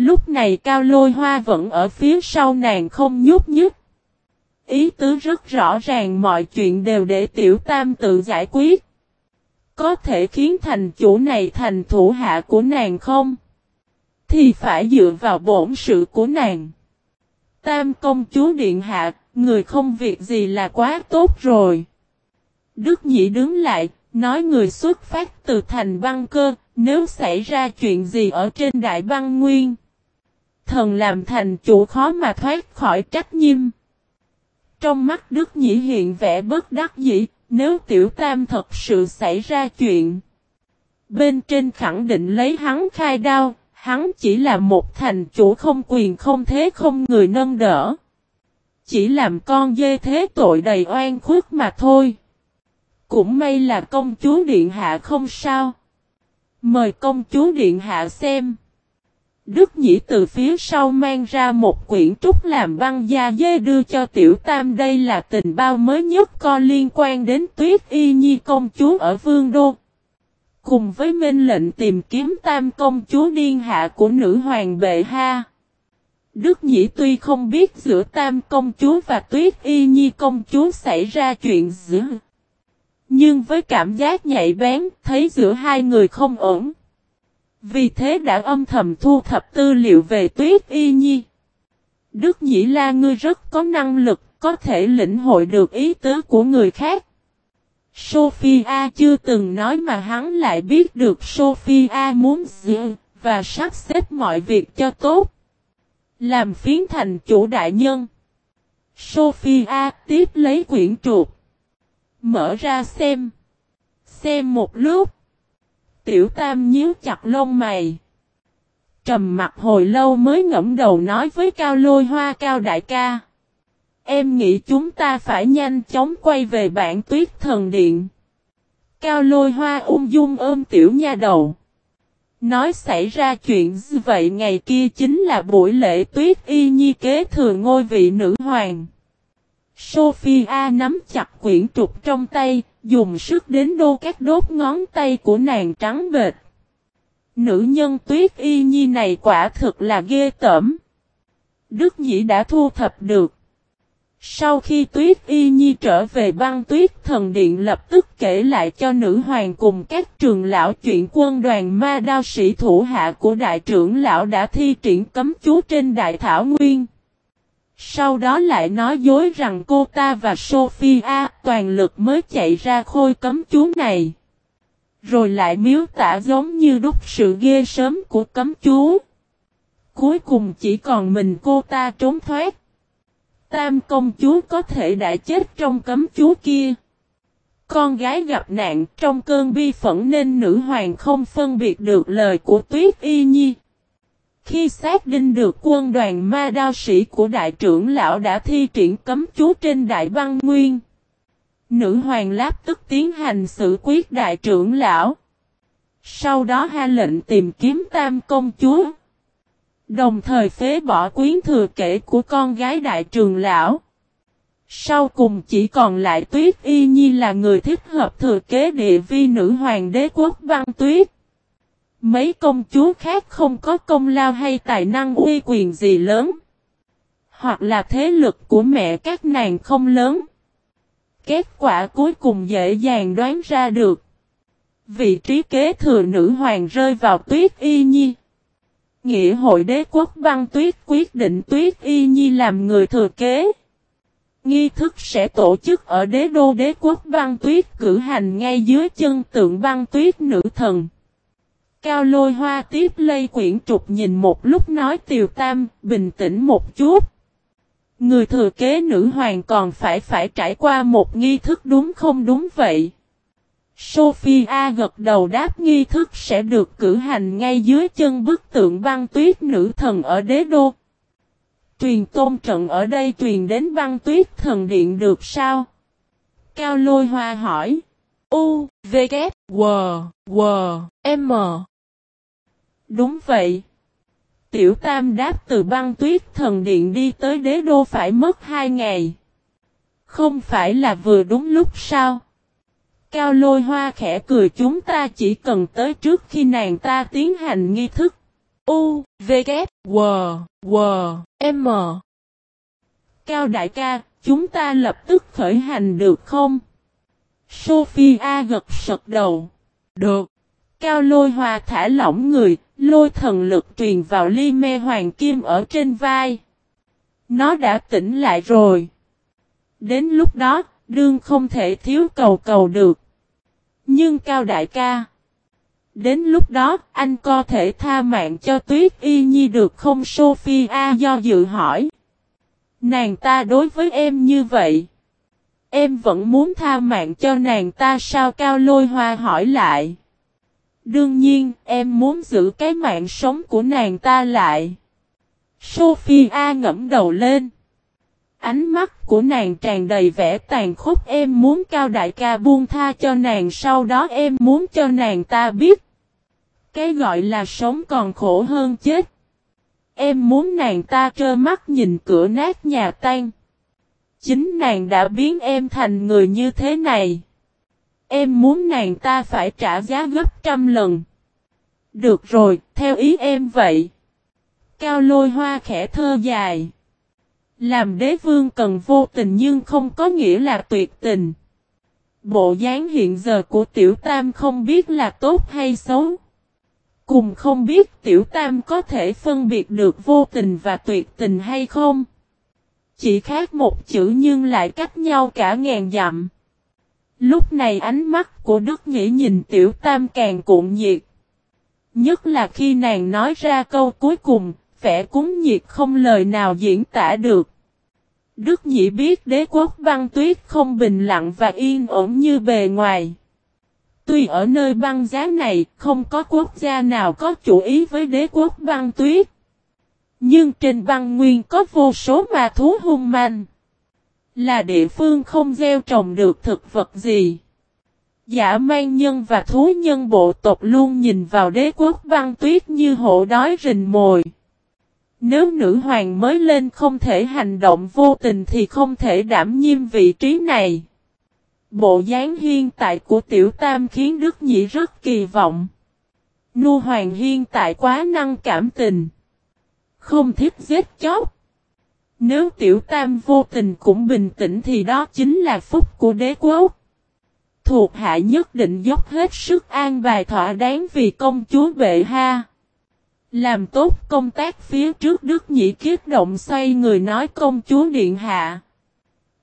Lúc này cao lôi hoa vẫn ở phía sau nàng không nhúc nhích. Ý tứ rất rõ ràng mọi chuyện đều để tiểu tam tự giải quyết. Có thể khiến thành chủ này thành thủ hạ của nàng không? Thì phải dựa vào bổn sự của nàng. Tam công chúa điện hạ, người không việc gì là quá tốt rồi. Đức Nhĩ đứng lại, nói người xuất phát từ thành băng cơ, nếu xảy ra chuyện gì ở trên đại băng nguyên. Thần làm thành chủ khó mà thoát khỏi trách nhiệm. Trong mắt Đức Nhĩ hiện vẻ bất đắc dĩ, nếu tiểu tam thật sự xảy ra chuyện. Bên trên khẳng định lấy hắn khai đao, hắn chỉ là một thành chủ không quyền không thế không người nâng đỡ. Chỉ làm con dê thế tội đầy oan khuất mà thôi. Cũng may là công chúa Điện Hạ không sao. Mời công chúa Điện Hạ xem. Đức Nhĩ từ phía sau mang ra một quyển trúc làm băng da dê đưa cho Tiểu Tam đây là tình bao mới nhất co liên quan đến Tuyết Y Nhi công chúa ở Vương Đô. Cùng với minh lệnh tìm kiếm Tam công chúa điên hạ của nữ hoàng bệ ha. Đức Nhĩ tuy không biết giữa Tam công chúa và Tuyết Y Nhi công chúa xảy ra chuyện giữa. Nhưng với cảm giác nhạy bén, thấy giữa hai người không ổn. Vì thế đã âm thầm thu thập tư liệu về Tuyết Y Nhi. Đức Nhĩ La ngươi rất có năng lực, có thể lĩnh hội được ý tứ của người khác. Sophia chưa từng nói mà hắn lại biết được Sophia muốn gì và sắp xếp mọi việc cho tốt. Làm phiến thành chủ đại nhân. Sophia tiếp lấy quyển trục. Mở ra xem. Xem một lúc. Tiểu Tam nhíu chặt lông mày. Trầm mặt hồi lâu mới ngẫm đầu nói với Cao Lôi Hoa Cao Đại ca. Em nghĩ chúng ta phải nhanh chóng quay về bản tuyết thần điện. Cao Lôi Hoa ung dung ôm tiểu nha đầu. Nói xảy ra chuyện như vậy ngày kia chính là buổi lễ tuyết y nhi kế thừa ngôi vị nữ hoàng. Sophia nắm chặt quyển trục trong tay, dùng sức đến đô các đốt ngón tay của nàng trắng bệt. Nữ nhân tuyết y nhi này quả thực là ghê tởm. Đức Nhĩ đã thu thập được. Sau khi tuyết y nhi trở về băng tuyết, thần điện lập tức kể lại cho nữ hoàng cùng các trường lão chuyện quân đoàn ma đao sĩ thủ hạ của đại trưởng lão đã thi triển cấm chú trên đại thảo nguyên. Sau đó lại nói dối rằng cô ta và Sophia toàn lực mới chạy ra khôi cấm chú này. Rồi lại miếu tả giống như đúc sự ghê sớm của cấm chú. Cuối cùng chỉ còn mình cô ta trốn thoát. Tam công chúa có thể đã chết trong cấm chú kia. Con gái gặp nạn trong cơn bi phẫn nên nữ hoàng không phân biệt được lời của Tuyết Y Nhi. Khi xác định được quân đoàn ma đao sĩ của đại trưởng lão đã thi triển cấm chú trên đại băng nguyên. Nữ hoàng láp tức tiến hành xử quyết đại trưởng lão. Sau đó ha lệnh tìm kiếm tam công chúa. Đồng thời phế bỏ quyến thừa kể của con gái đại trưởng lão. Sau cùng chỉ còn lại Tuyết Y Nhi là người thích hợp thừa kế địa vi nữ hoàng đế quốc băng tuyết. Mấy công chúa khác không có công lao hay tài năng uy quyền gì lớn. Hoặc là thế lực của mẹ các nàng không lớn. Kết quả cuối cùng dễ dàng đoán ra được. Vị trí kế thừa nữ hoàng rơi vào tuyết y nhi. Nghĩa hội đế quốc băng tuyết quyết định tuyết y nhi làm người thừa kế. Nghi thức sẽ tổ chức ở đế đô đế quốc băng tuyết cử hành ngay dưới chân tượng băng tuyết nữ thần. Cao lôi hoa tiếp lây quyển trục nhìn một lúc nói tiều tam, bình tĩnh một chút. Người thừa kế nữ hoàng còn phải phải trải qua một nghi thức đúng không đúng vậy? Sophia gật đầu đáp nghi thức sẽ được cử hành ngay dưới chân bức tượng băng tuyết nữ thần ở đế đô. Truyền tôn trận ở đây truyền đến băng tuyết thần điện được sao? Cao lôi hoa hỏi. U, V, K, W, W, M. Đúng vậy. Tiểu Tam đáp từ băng tuyết thần điện đi tới đế đô phải mất hai ngày. Không phải là vừa đúng lúc sao? Cao lôi hoa khẽ cười chúng ta chỉ cần tới trước khi nàng ta tiến hành nghi thức. U, V, K, W, W, M. Cao đại ca, chúng ta lập tức khởi hành được không? Sophia gật sật đầu. Được. Cao lôi hoa thả lỏng người, lôi thần lực truyền vào ly mê hoàng kim ở trên vai. Nó đã tỉnh lại rồi. Đến lúc đó, đương không thể thiếu cầu cầu được. Nhưng Cao đại ca. Đến lúc đó, anh có thể tha mạng cho Tuyết Y Nhi được không Sophia do dự hỏi. Nàng ta đối với em như vậy. Em vẫn muốn tha mạng cho nàng ta sao Cao Lôi Hoa hỏi lại. Đương nhiên, em muốn giữ cái mạng sống của nàng ta lại. Sophia ngẫm đầu lên. Ánh mắt của nàng tràn đầy vẻ tàn khốc em muốn cao đại ca buông tha cho nàng sau đó em muốn cho nàng ta biết. Cái gọi là sống còn khổ hơn chết. Em muốn nàng ta trơ mắt nhìn cửa nát nhà tan. Chính nàng đã biến em thành người như thế này. Em muốn nàng ta phải trả giá gấp trăm lần. Được rồi, theo ý em vậy. Cao lôi hoa khẽ thơ dài. Làm đế vương cần vô tình nhưng không có nghĩa là tuyệt tình. Bộ dáng hiện giờ của tiểu tam không biết là tốt hay xấu. Cùng không biết tiểu tam có thể phân biệt được vô tình và tuyệt tình hay không. Chỉ khác một chữ nhưng lại cách nhau cả ngàn dặm. Lúc này ánh mắt của Đức Nhĩ nhìn tiểu tam càng cuộn nhiệt. Nhất là khi nàng nói ra câu cuối cùng, vẻ cúng nhiệt không lời nào diễn tả được. Đức Nhĩ biết đế quốc băng tuyết không bình lặng và yên ổn như bề ngoài. Tuy ở nơi băng giá này không có quốc gia nào có chủ ý với đế quốc băng tuyết. Nhưng trên băng nguyên có vô số ma thú hung manh. Là địa phương không gieo trồng được thực vật gì. Giả mang nhân và thú nhân bộ tộc luôn nhìn vào đế quốc băng tuyết như hổ đói rình mồi. Nếu nữ hoàng mới lên không thể hành động vô tình thì không thể đảm nhiệm vị trí này. Bộ dáng hiện tại của tiểu tam khiến Đức Nhĩ rất kỳ vọng. Nu hoàng hiện tại quá năng cảm tình. Không thích giết chóc. Nếu tiểu tam vô tình cũng bình tĩnh thì đó chính là phúc của đế quốc. Thuộc hạ nhất định dốc hết sức an bài thỏa đáng vì công chúa bệ ha. Làm tốt công tác phía trước Đức Nhĩ kiết động xoay người nói công chúa điện hạ.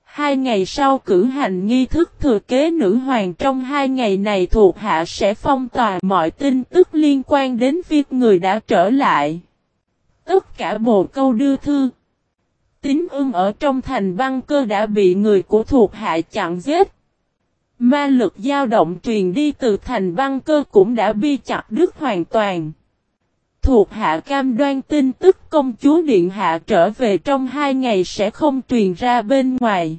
Hai ngày sau cử hành nghi thức thừa kế nữ hoàng trong hai ngày này thuộc hạ sẽ phong tỏa mọi tin tức liên quan đến việc người đã trở lại. Tất cả bộ câu đưa thư. Tín ưng ở trong thành băng cơ đã bị người của thuộc hạ chặn giết. Ma lực dao động truyền đi từ thành băng cơ cũng đã bi chặt đứt hoàn toàn. Thuộc hạ cam đoan tin tức công chúa Điện Hạ trở về trong hai ngày sẽ không truyền ra bên ngoài.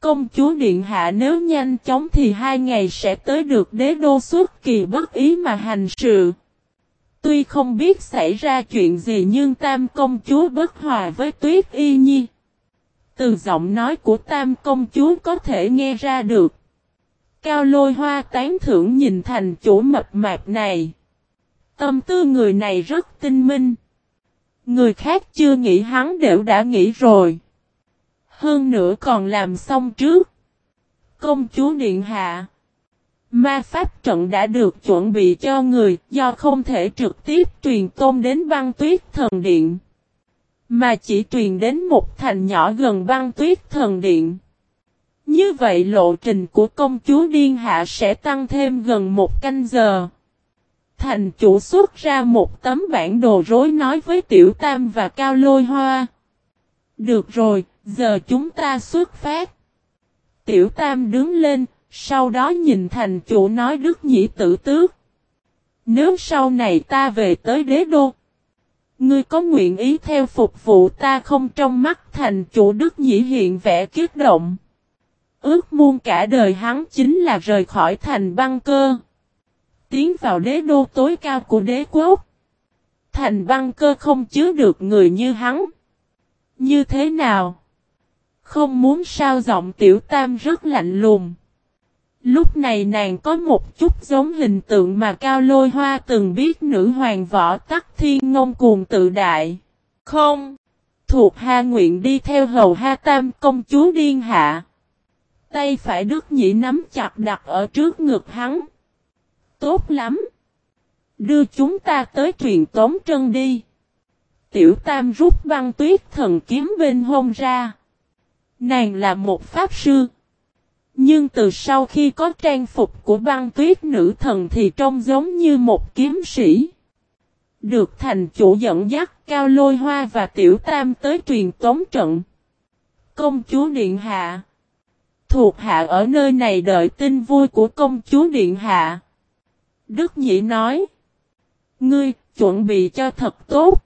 Công chúa Điện Hạ nếu nhanh chóng thì hai ngày sẽ tới được đế đô suốt kỳ bất ý mà hành sự. Tuy không biết xảy ra chuyện gì nhưng tam công chúa bất hòa với tuyết y nhi. Từ giọng nói của tam công chúa có thể nghe ra được. Cao lôi hoa tán thưởng nhìn thành chủ mập mạp này. Tâm tư người này rất tinh minh. Người khác chưa nghĩ hắn đều đã nghĩ rồi. Hơn nữa còn làm xong trước. Công chúa Điện Hạ. Ma pháp trận đã được chuẩn bị cho người do không thể trực tiếp truyền tôn đến băng tuyết thần điện. Mà chỉ truyền đến một thành nhỏ gần băng tuyết thần điện. Như vậy lộ trình của công chúa Điên Hạ sẽ tăng thêm gần một canh giờ. Thành chủ xuất ra một tấm bản đồ rối nói với Tiểu Tam và Cao Lôi Hoa. Được rồi, giờ chúng ta xuất phát. Tiểu Tam đứng lên, sau đó nhìn thành chủ nói Đức Nhĩ tử tước. Nếu sau này ta về tới đế đô, ngươi có nguyện ý theo phục vụ ta không trong mắt thành chủ Đức Nhĩ hiện vẻ kiết động. Ước muôn cả đời hắn chính là rời khỏi thành băng cơ. Tiến vào đế đô tối cao của đế quốc. Thành băng cơ không chứa được người như hắn. Như thế nào? Không muốn sao giọng tiểu tam rất lạnh lùng. Lúc này nàng có một chút giống hình tượng mà Cao Lôi Hoa từng biết nữ hoàng võ tắc thiên ngông cuồng tự đại. Không, thuộc ha nguyện đi theo hầu Ha Tam công chúa điên hạ. Tay phải Đức Nhĩ nắm chặt đặt ở trước ngực hắn. Tốt lắm. Đưa chúng ta tới truyền tống trân đi. Tiểu Tam rút băng tuyết thần kiếm bên hông ra. Nàng là một pháp sư. Nhưng từ sau khi có trang phục của băng tuyết nữ thần thì trông giống như một kiếm sĩ. Được thành chủ dẫn dắt cao lôi hoa và tiểu tam tới truyền tống trận. Công chúa Điện Hạ Thuộc hạ ở nơi này đợi tin vui của công chúa Điện Hạ. Đức Nhĩ nói. Ngươi, chuẩn bị cho thật tốt.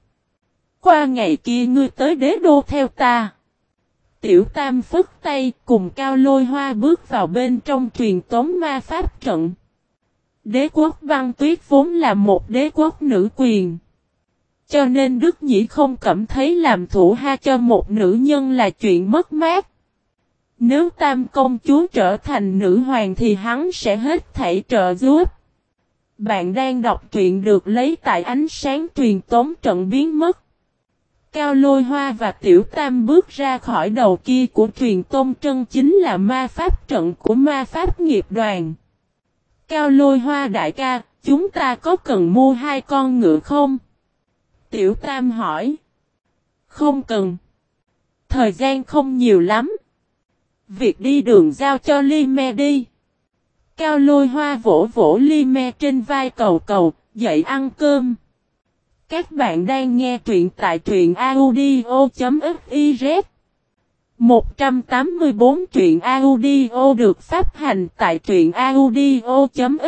Qua ngày kia ngươi tới đế đô theo ta. Tiểu Tam phất tay cùng cao lôi hoa bước vào bên trong truyền tống ma pháp trận. Đế quốc văn tuyết vốn là một đế quốc nữ quyền. Cho nên Đức Nhĩ không cảm thấy làm thủ ha cho một nữ nhân là chuyện mất mát. Nếu Tam công chúa trở thành nữ hoàng thì hắn sẽ hết thảy trợ giúp. Bạn đang đọc truyện được lấy tại ánh sáng truyền tống trận biến mất. Cao lôi hoa và tiểu tam bước ra khỏi đầu kia của truyền tôn trân chính là ma pháp trận của ma pháp nghiệp đoàn. Cao lôi hoa đại ca, chúng ta có cần mua hai con ngựa không? Tiểu tam hỏi. Không cần. Thời gian không nhiều lắm. Việc đi đường giao cho Ly Me đi. Cao lôi hoa vỗ vỗ Ly Me trên vai cầu cầu, dậy ăn cơm. Các bạn đang nghe truyện tại truyện audio.fiz 184 truyện audio được phát hành tại truyện audio.fiz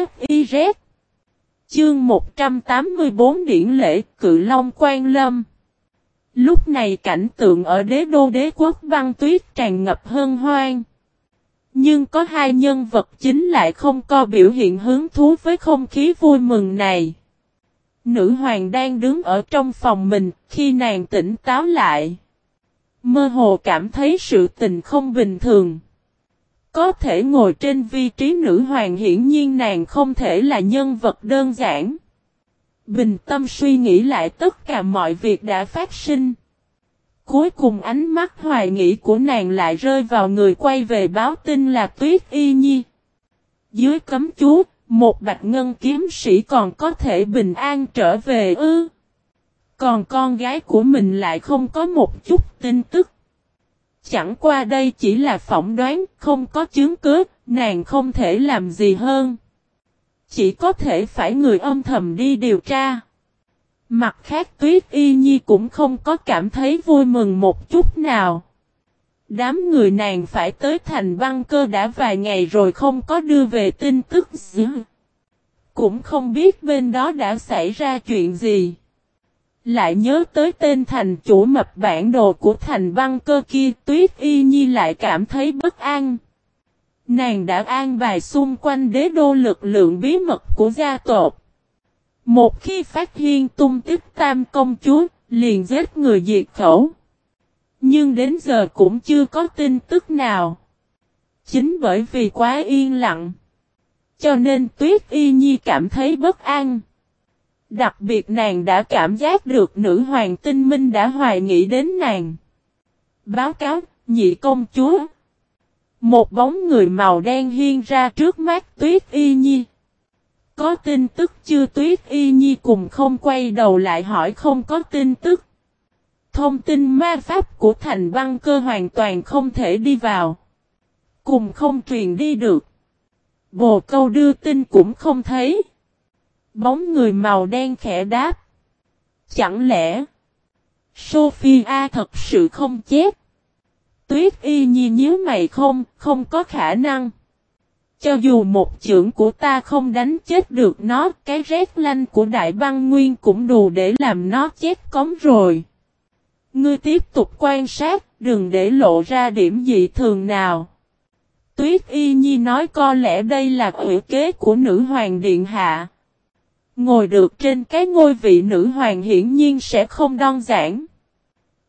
Chương 184 Điển lễ, Cự Long Quan Lâm Lúc này cảnh tượng ở đế đô đế quốc băng tuyết tràn ngập hân hoang. Nhưng có hai nhân vật chính lại không có biểu hiện hứng thú với không khí vui mừng này. Nữ hoàng đang đứng ở trong phòng mình, khi nàng tỉnh táo lại. Mơ hồ cảm thấy sự tình không bình thường. Có thể ngồi trên vị trí nữ hoàng hiển nhiên nàng không thể là nhân vật đơn giản. Bình tâm suy nghĩ lại tất cả mọi việc đã phát sinh. Cuối cùng ánh mắt hoài nghĩ của nàng lại rơi vào người quay về báo tin là Tuyết Y Nhi. Dưới cấm chú, một bạch ngân kiếm sĩ còn có thể bình an trở về ư. Còn con gái của mình lại không có một chút tin tức. Chẳng qua đây chỉ là phỏng đoán, không có chứng cứ, nàng không thể làm gì hơn. Chỉ có thể phải người âm thầm đi điều tra. Mặt khác Tuyết Y Nhi cũng không có cảm thấy vui mừng một chút nào. Đám người nàng phải tới thành băng cơ đã vài ngày rồi không có đưa về tin tức gì. Cũng không biết bên đó đã xảy ra chuyện gì. Lại nhớ tới tên thành chủ mập bản đồ của thành băng cơ kia Tuyết Y Nhi lại cảm thấy bất an. Nàng đã an bài xung quanh đế đô lực lượng bí mật của gia tộc. Một khi phát hiện tung tích tam công chúa, liền giết người diệt khẩu. Nhưng đến giờ cũng chưa có tin tức nào. Chính bởi vì quá yên lặng. Cho nên Tuyết Y Nhi cảm thấy bất an. Đặc biệt nàng đã cảm giác được nữ hoàng tinh minh đã hoài nghĩ đến nàng. Báo cáo, nhị công chúa. Một bóng người màu đen hiên ra trước mắt Tuyết Y Nhi. Có tin tức chưa Tuyết Y Nhi cùng không quay đầu lại hỏi không có tin tức. Thông tin ma pháp của thành băng cơ hoàn toàn không thể đi vào. Cùng không truyền đi được. Bồ câu đưa tin cũng không thấy. Bóng người màu đen khẽ đáp. Chẳng lẽ Sophia thật sự không chết? Tuyết y nhi nhíu mày không, không có khả năng. Cho dù một chưởng của ta không đánh chết được nó, cái rét lanh của đại băng nguyên cũng đủ để làm nó chết cống rồi. Ngươi tiếp tục quan sát, đừng để lộ ra điểm dị thường nào. Tuyết Y Nhi nói có lẽ đây là ủy kế của nữ hoàng điện hạ. Ngồi được trên cái ngôi vị nữ hoàng hiển nhiên sẽ không đơn giản.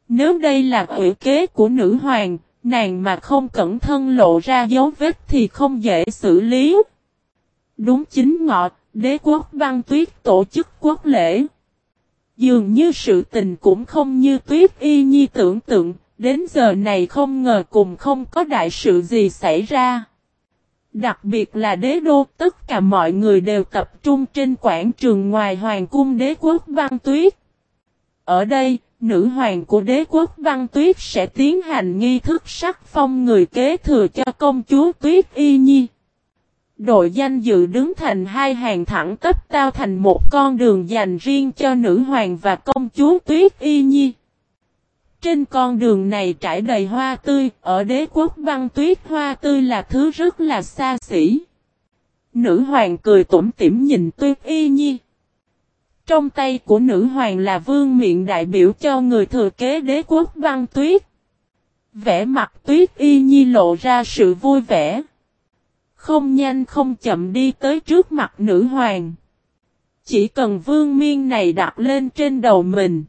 Nếu đây là ủy kế của nữ hoàng, nàng mà không cẩn thân lộ ra dấu vết thì không dễ xử lý. Đúng chính ngọt, đế quốc băng tuyết tổ chức quốc lễ. Dường như sự tình cũng không như tuyết y nhi tưởng tượng, đến giờ này không ngờ cùng không có đại sự gì xảy ra. Đặc biệt là đế đô, tất cả mọi người đều tập trung trên quảng trường ngoài hoàng cung đế quốc băng tuyết. Ở đây, nữ hoàng của đế quốc băng tuyết sẽ tiến hành nghi thức sắc phong người kế thừa cho công chúa tuyết y nhi. Đội danh dự đứng thành hai hàng thẳng tắp tao thành một con đường dành riêng cho nữ hoàng và công chúa tuyết y nhi. Trên con đường này trải đầy hoa tươi, ở đế quốc băng tuyết hoa tươi là thứ rất là xa xỉ. Nữ hoàng cười tủm tỉm nhìn tuyết y nhi. Trong tay của nữ hoàng là vương miệng đại biểu cho người thừa kế đế quốc băng tuyết. Vẽ mặt tuyết y nhi lộ ra sự vui vẻ. Không nhanh không chậm đi tới trước mặt nữ hoàng. Chỉ cần vương miên này đặt lên trên đầu mình.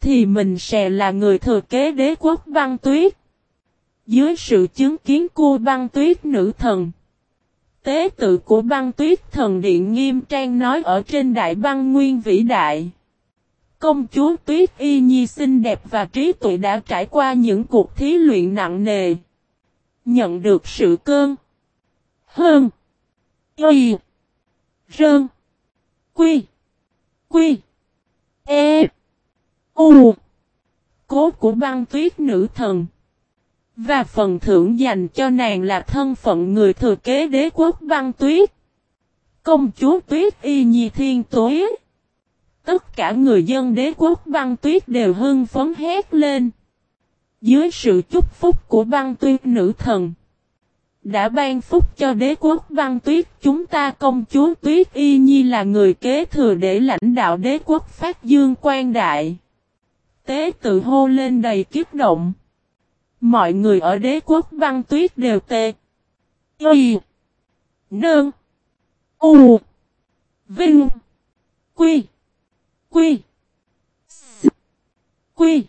Thì mình sẽ là người thừa kế đế quốc băng tuyết. Dưới sự chứng kiến của băng tuyết nữ thần. Tế tự của băng tuyết thần điện nghiêm trang nói ở trên đại băng nguyên vĩ đại. Công chúa tuyết y nhi xinh đẹp và trí tuệ đã trải qua những cuộc thí luyện nặng nề. Nhận được sự cơn. Hơn. Y. Rơn. Quy. Quy. E. U. Cố của băng tuyết nữ thần. Và phần thưởng dành cho nàng là thân phận người thừa kế đế quốc băng tuyết. Công chúa tuyết y nhi thiên tối. Tất cả người dân đế quốc băng tuyết đều hưng phấn hét lên. Dưới sự chúc phúc của băng tuyết nữ thần. Đã ban phúc cho đế quốc băng tuyết chúng ta công chúa tuyết y nhi là người kế thừa để lãnh đạo đế quốc phát dương quan đại. Tế tự hô lên đầy kiếp động. Mọi người ở đế quốc băng tuyết đều tê. Y. Nương. U. Vinh. Quy. Quy. S. Quy.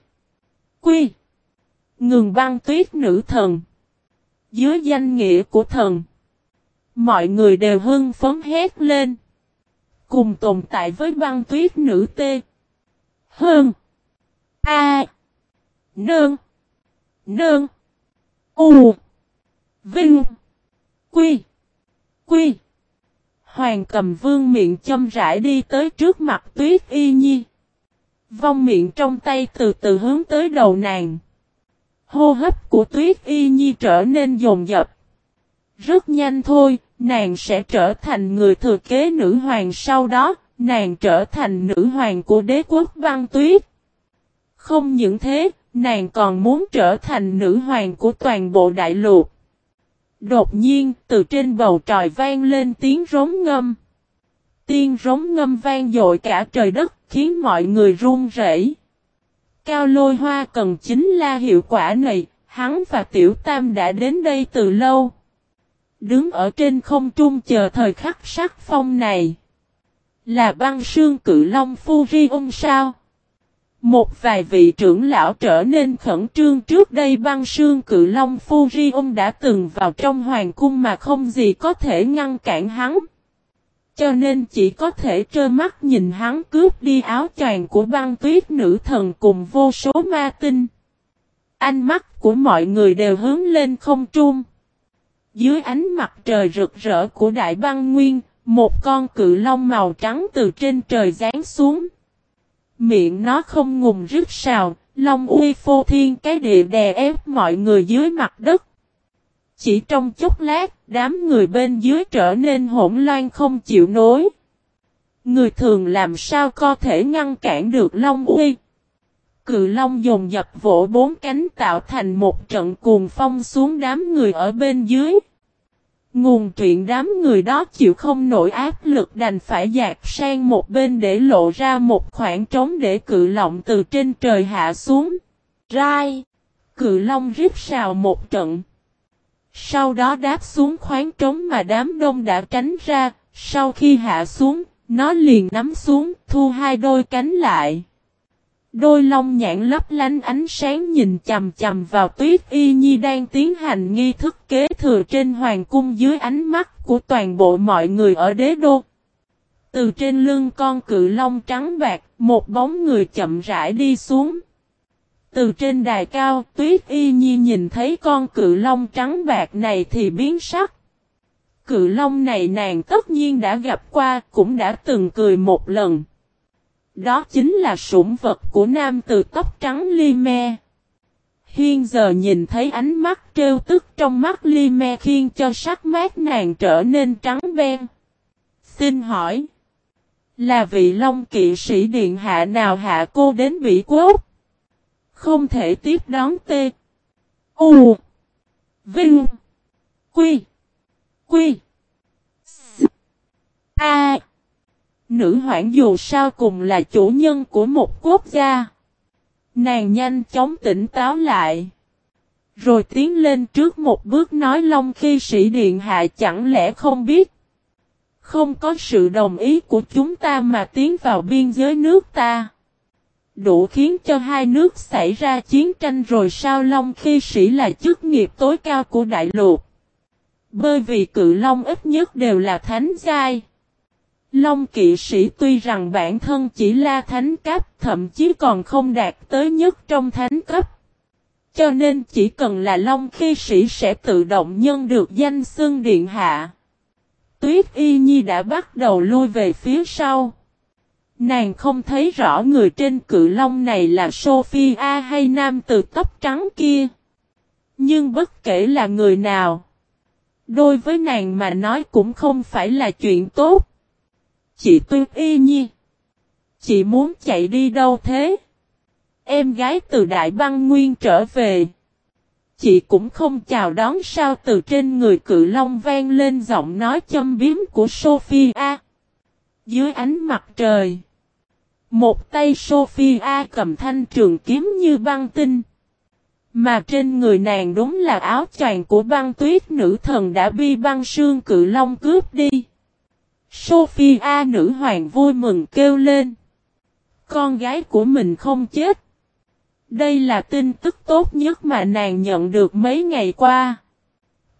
Quy. Ngừng băng tuyết nữ thần. Dưới danh nghĩa của thần. Mọi người đều hưng phấn hét lên. Cùng tồn tại với băng tuyết nữ tê. Hơn. A. Nương. Nương. U. Vinh. Quy. Quy. Hoàng cầm vương miệng châm rãi đi tới trước mặt tuyết y nhi. Vong miệng trong tay từ từ hướng tới đầu nàng. Hô hấp của tuyết y nhi trở nên dồn dập. Rất nhanh thôi, nàng sẽ trở thành người thừa kế nữ hoàng sau đó, nàng trở thành nữ hoàng của đế quốc băng tuyết. Không những thế, nàng còn muốn trở thành nữ hoàng của toàn bộ đại lục. Đột nhiên, từ trên bầu trời vang lên tiếng rống ngâm. Tiếng rống ngâm vang dội cả trời đất, khiến mọi người run rẩy. Cao lôi hoa cần chính là hiệu quả này, hắn và tiểu tam đã đến đây từ lâu. Đứng ở trên không trung chờ thời khắc sắc phong này. Là băng sương cự long phu ri ông sao? Một vài vị trưởng lão trở nên khẩn trương trước đây băng sương cự long Furion đã từng vào trong hoàng cung mà không gì có thể ngăn cản hắn. Cho nên chỉ có thể trơ mắt nhìn hắn cướp đi áo choàng của băng tuyết nữ thần cùng vô số ma tinh. Ánh mắt của mọi người đều hướng lên không trung. Dưới ánh mặt trời rực rỡ của đại băng nguyên, một con cự long màu trắng từ trên trời giáng xuống. Miệng nó không ngùng rứt sào, long uy phô thiên cái địa đè ép mọi người dưới mặt đất. Chỉ trong chốc lát, đám người bên dưới trở nên hỗn loạn không chịu nối. Người thường làm sao có thể ngăn cản được Long Uy? Cự Long dồn dập vỗ bốn cánh tạo thành một trận cuồng phong xuống đám người ở bên dưới. Nguồn truyện đám người đó chịu không nổi áp lực đành phải dạt sang một bên để lộ ra một khoảng trống để cự lọng từ trên trời hạ xuống. Rai! Cự long rít sào một trận. Sau đó đáp xuống khoáng trống mà đám đông đã tránh ra, sau khi hạ xuống, nó liền nắm xuống, thu hai đôi cánh lại. Đôi lông nhãn lấp lánh ánh sáng nhìn chầm chầm vào tuyết y nhi đang tiến hành nghi thức kế thừa trên hoàng cung dưới ánh mắt của toàn bộ mọi người ở đế đô. Từ trên lưng con cự long trắng bạc, một bóng người chậm rãi đi xuống. Từ trên đài cao, tuyết y nhi nhìn thấy con cự long trắng bạc này thì biến sắc. Cự long này nàng tất nhiên đã gặp qua, cũng đã từng cười một lần. Đó chính là sủng vật của nam từ tóc trắng ly me. Hiên giờ nhìn thấy ánh mắt trêu tức trong mắt ly me khiến cho sắc mát nàng trở nên trắng ven. Xin hỏi. Là vị long kỵ sĩ điện hạ nào hạ cô đến Bỉ Quốc? Không thể tiếp đón tê. U. Vinh. Quy. Quy. S. A. Nữ hoảng dù sao cùng là chủ nhân của một quốc gia. Nàng nhanh chóng tỉnh táo lại. Rồi tiến lên trước một bước nói Long khi sĩ điện hạ chẳng lẽ không biết. Không có sự đồng ý của chúng ta mà tiến vào biên giới nước ta. Đủ khiến cho hai nước xảy ra chiến tranh rồi sao Long khi sĩ là chức nghiệp tối cao của đại lục. Bởi vì cự Long ít nhất đều là thánh giai. Long kỵ sĩ tuy rằng bản thân chỉ là thánh cấp, thậm chí còn không đạt tới nhất trong thánh cấp. Cho nên chỉ cần là Long khi sĩ sẽ tự động nhân được danh xưng điện hạ. Tuyết Y Nhi đã bắt đầu lui về phía sau. Nàng không thấy rõ người trên cự long này là Sophia hay nam từ tóc trắng kia. Nhưng bất kể là người nào, đối với nàng mà nói cũng không phải là chuyện tốt. Chị Tuyết Y Nhi, chị muốn chạy đi đâu thế? Em gái từ Đại Băng Nguyên trở về. Chị cũng không chào đón sao từ trên người cự long vang lên giọng nói châm biếm của Sophia. Dưới ánh mặt trời. Một tay Sophia cầm thanh trường kiếm như băng tinh. Mà trên người nàng đúng là áo choàng của băng tuyết nữ thần đã bi băng sương cự long cướp đi. Sophia nữ hoàng vui mừng kêu lên. Con gái của mình không chết. Đây là tin tức tốt nhất mà nàng nhận được mấy ngày qua.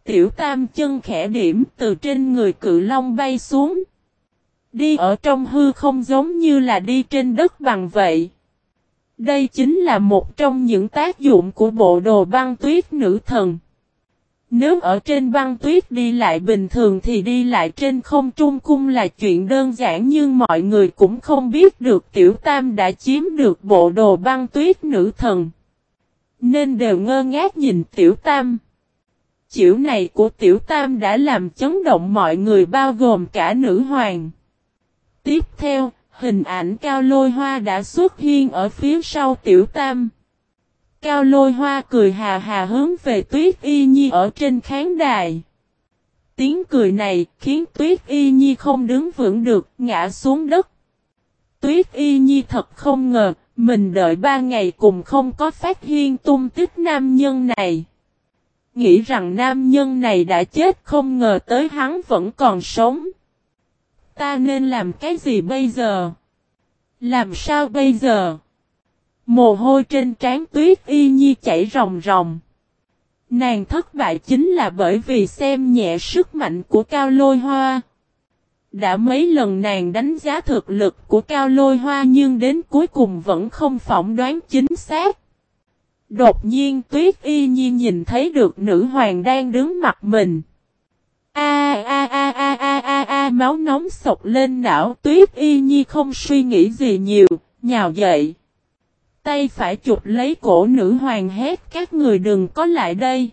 Tiểu tam chân khẽ điểm từ trên người cự long bay xuống. Đi ở trong hư không giống như là đi trên đất bằng vậy. Đây chính là một trong những tác dụng của bộ đồ băng tuyết nữ thần. Nếu ở trên băng tuyết đi lại bình thường thì đi lại trên không trung cung là chuyện đơn giản nhưng mọi người cũng không biết được tiểu tam đã chiếm được bộ đồ băng tuyết nữ thần. Nên đều ngơ ngác nhìn tiểu tam. Chịu này của tiểu tam đã làm chấn động mọi người bao gồm cả nữ hoàng. Tiếp theo, hình ảnh cao lôi hoa đã xuất hiện ở phía sau tiểu tam. Cao lôi hoa cười hà hà hướng về tuyết y nhi ở trên khán đài. Tiếng cười này khiến tuyết y nhi không đứng vững được, ngã xuống đất. Tuyết y nhi thật không ngờ, mình đợi ba ngày cùng không có phát hiện tung tích nam nhân này. Nghĩ rằng nam nhân này đã chết không ngờ tới hắn vẫn còn sống. Ta nên làm cái gì bây giờ? Làm sao bây giờ? Mồ hôi trên trán tuyết y nhi chảy ròng ròng. Nàng thất bại chính là bởi vì xem nhẹ sức mạnh của cao lôi hoa. Đã mấy lần nàng đánh giá thực lực của cao lôi hoa nhưng đến cuối cùng vẫn không phỏng đoán chính xác. Đột nhiên tuyết y nhi nhìn thấy được nữ hoàng đang đứng mặt mình. A a a a máu nóng sộc lên não tuyết y nhi không suy nghĩ gì nhiều, nhào dậy. Tay phải chụp lấy cổ nữ hoàng hét các người đừng có lại đây.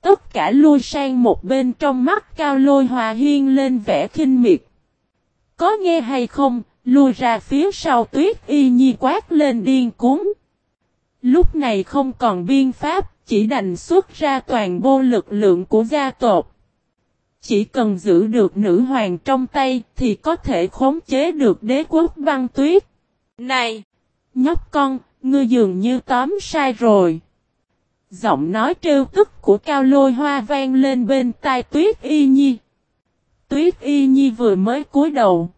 Tất cả lui sang một bên trong mắt cao lôi hòa hiên lên vẻ khinh miệt. Có nghe hay không, lui ra phía sau tuyết y nhi quát lên điên cuốn. Lúc này không còn biên pháp, chỉ đành xuất ra toàn bộ lực lượng của gia tộc. Chỉ cần giữ được nữ hoàng trong tay thì có thể khống chế được đế quốc băng tuyết. Này! Nhóc con, ngươi dường như tóm sai rồi. Giọng nói trêu tức của cao lôi hoa vang lên bên tai tuyết y nhi. Tuyết y nhi vừa mới cúi đầu.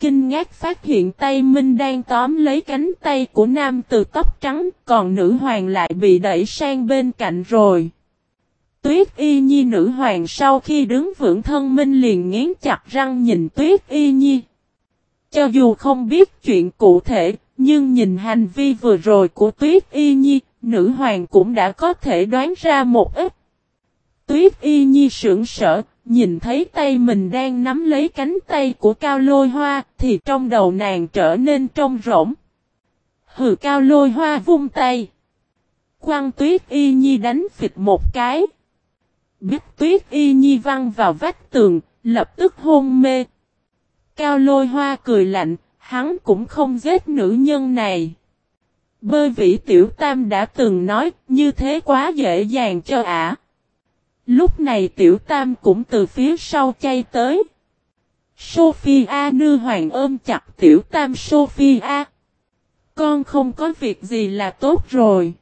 kinh ngạc phát hiện tay Minh đang tóm lấy cánh tay của nam từ tóc trắng, còn nữ hoàng lại bị đẩy sang bên cạnh rồi. Tuyết y nhi nữ hoàng sau khi đứng vững thân minh liền nghiến chặt răng nhìn tuyết y nhi. Cho dù không biết chuyện cụ thể, nhưng nhìn hành vi vừa rồi của tuyết y nhi, nữ hoàng cũng đã có thể đoán ra một ít. Tuyết y nhi sững sở, nhìn thấy tay mình đang nắm lấy cánh tay của cao lôi hoa, thì trong đầu nàng trở nên trông rỗng. Hừ cao lôi hoa vung tay. quang tuyết y nhi đánh phịch một cái. Biết tuyết y nhi văng vào vách tường, lập tức hôn mê. Cao lôi hoa cười lạnh, hắn cũng không giết nữ nhân này. Bơi vĩ tiểu tam đã từng nói như thế quá dễ dàng cho ả. Lúc này tiểu tam cũng từ phía sau chay tới. Sophia nư hoàng ôm chặt tiểu tam Sophia. Con không có việc gì là tốt rồi.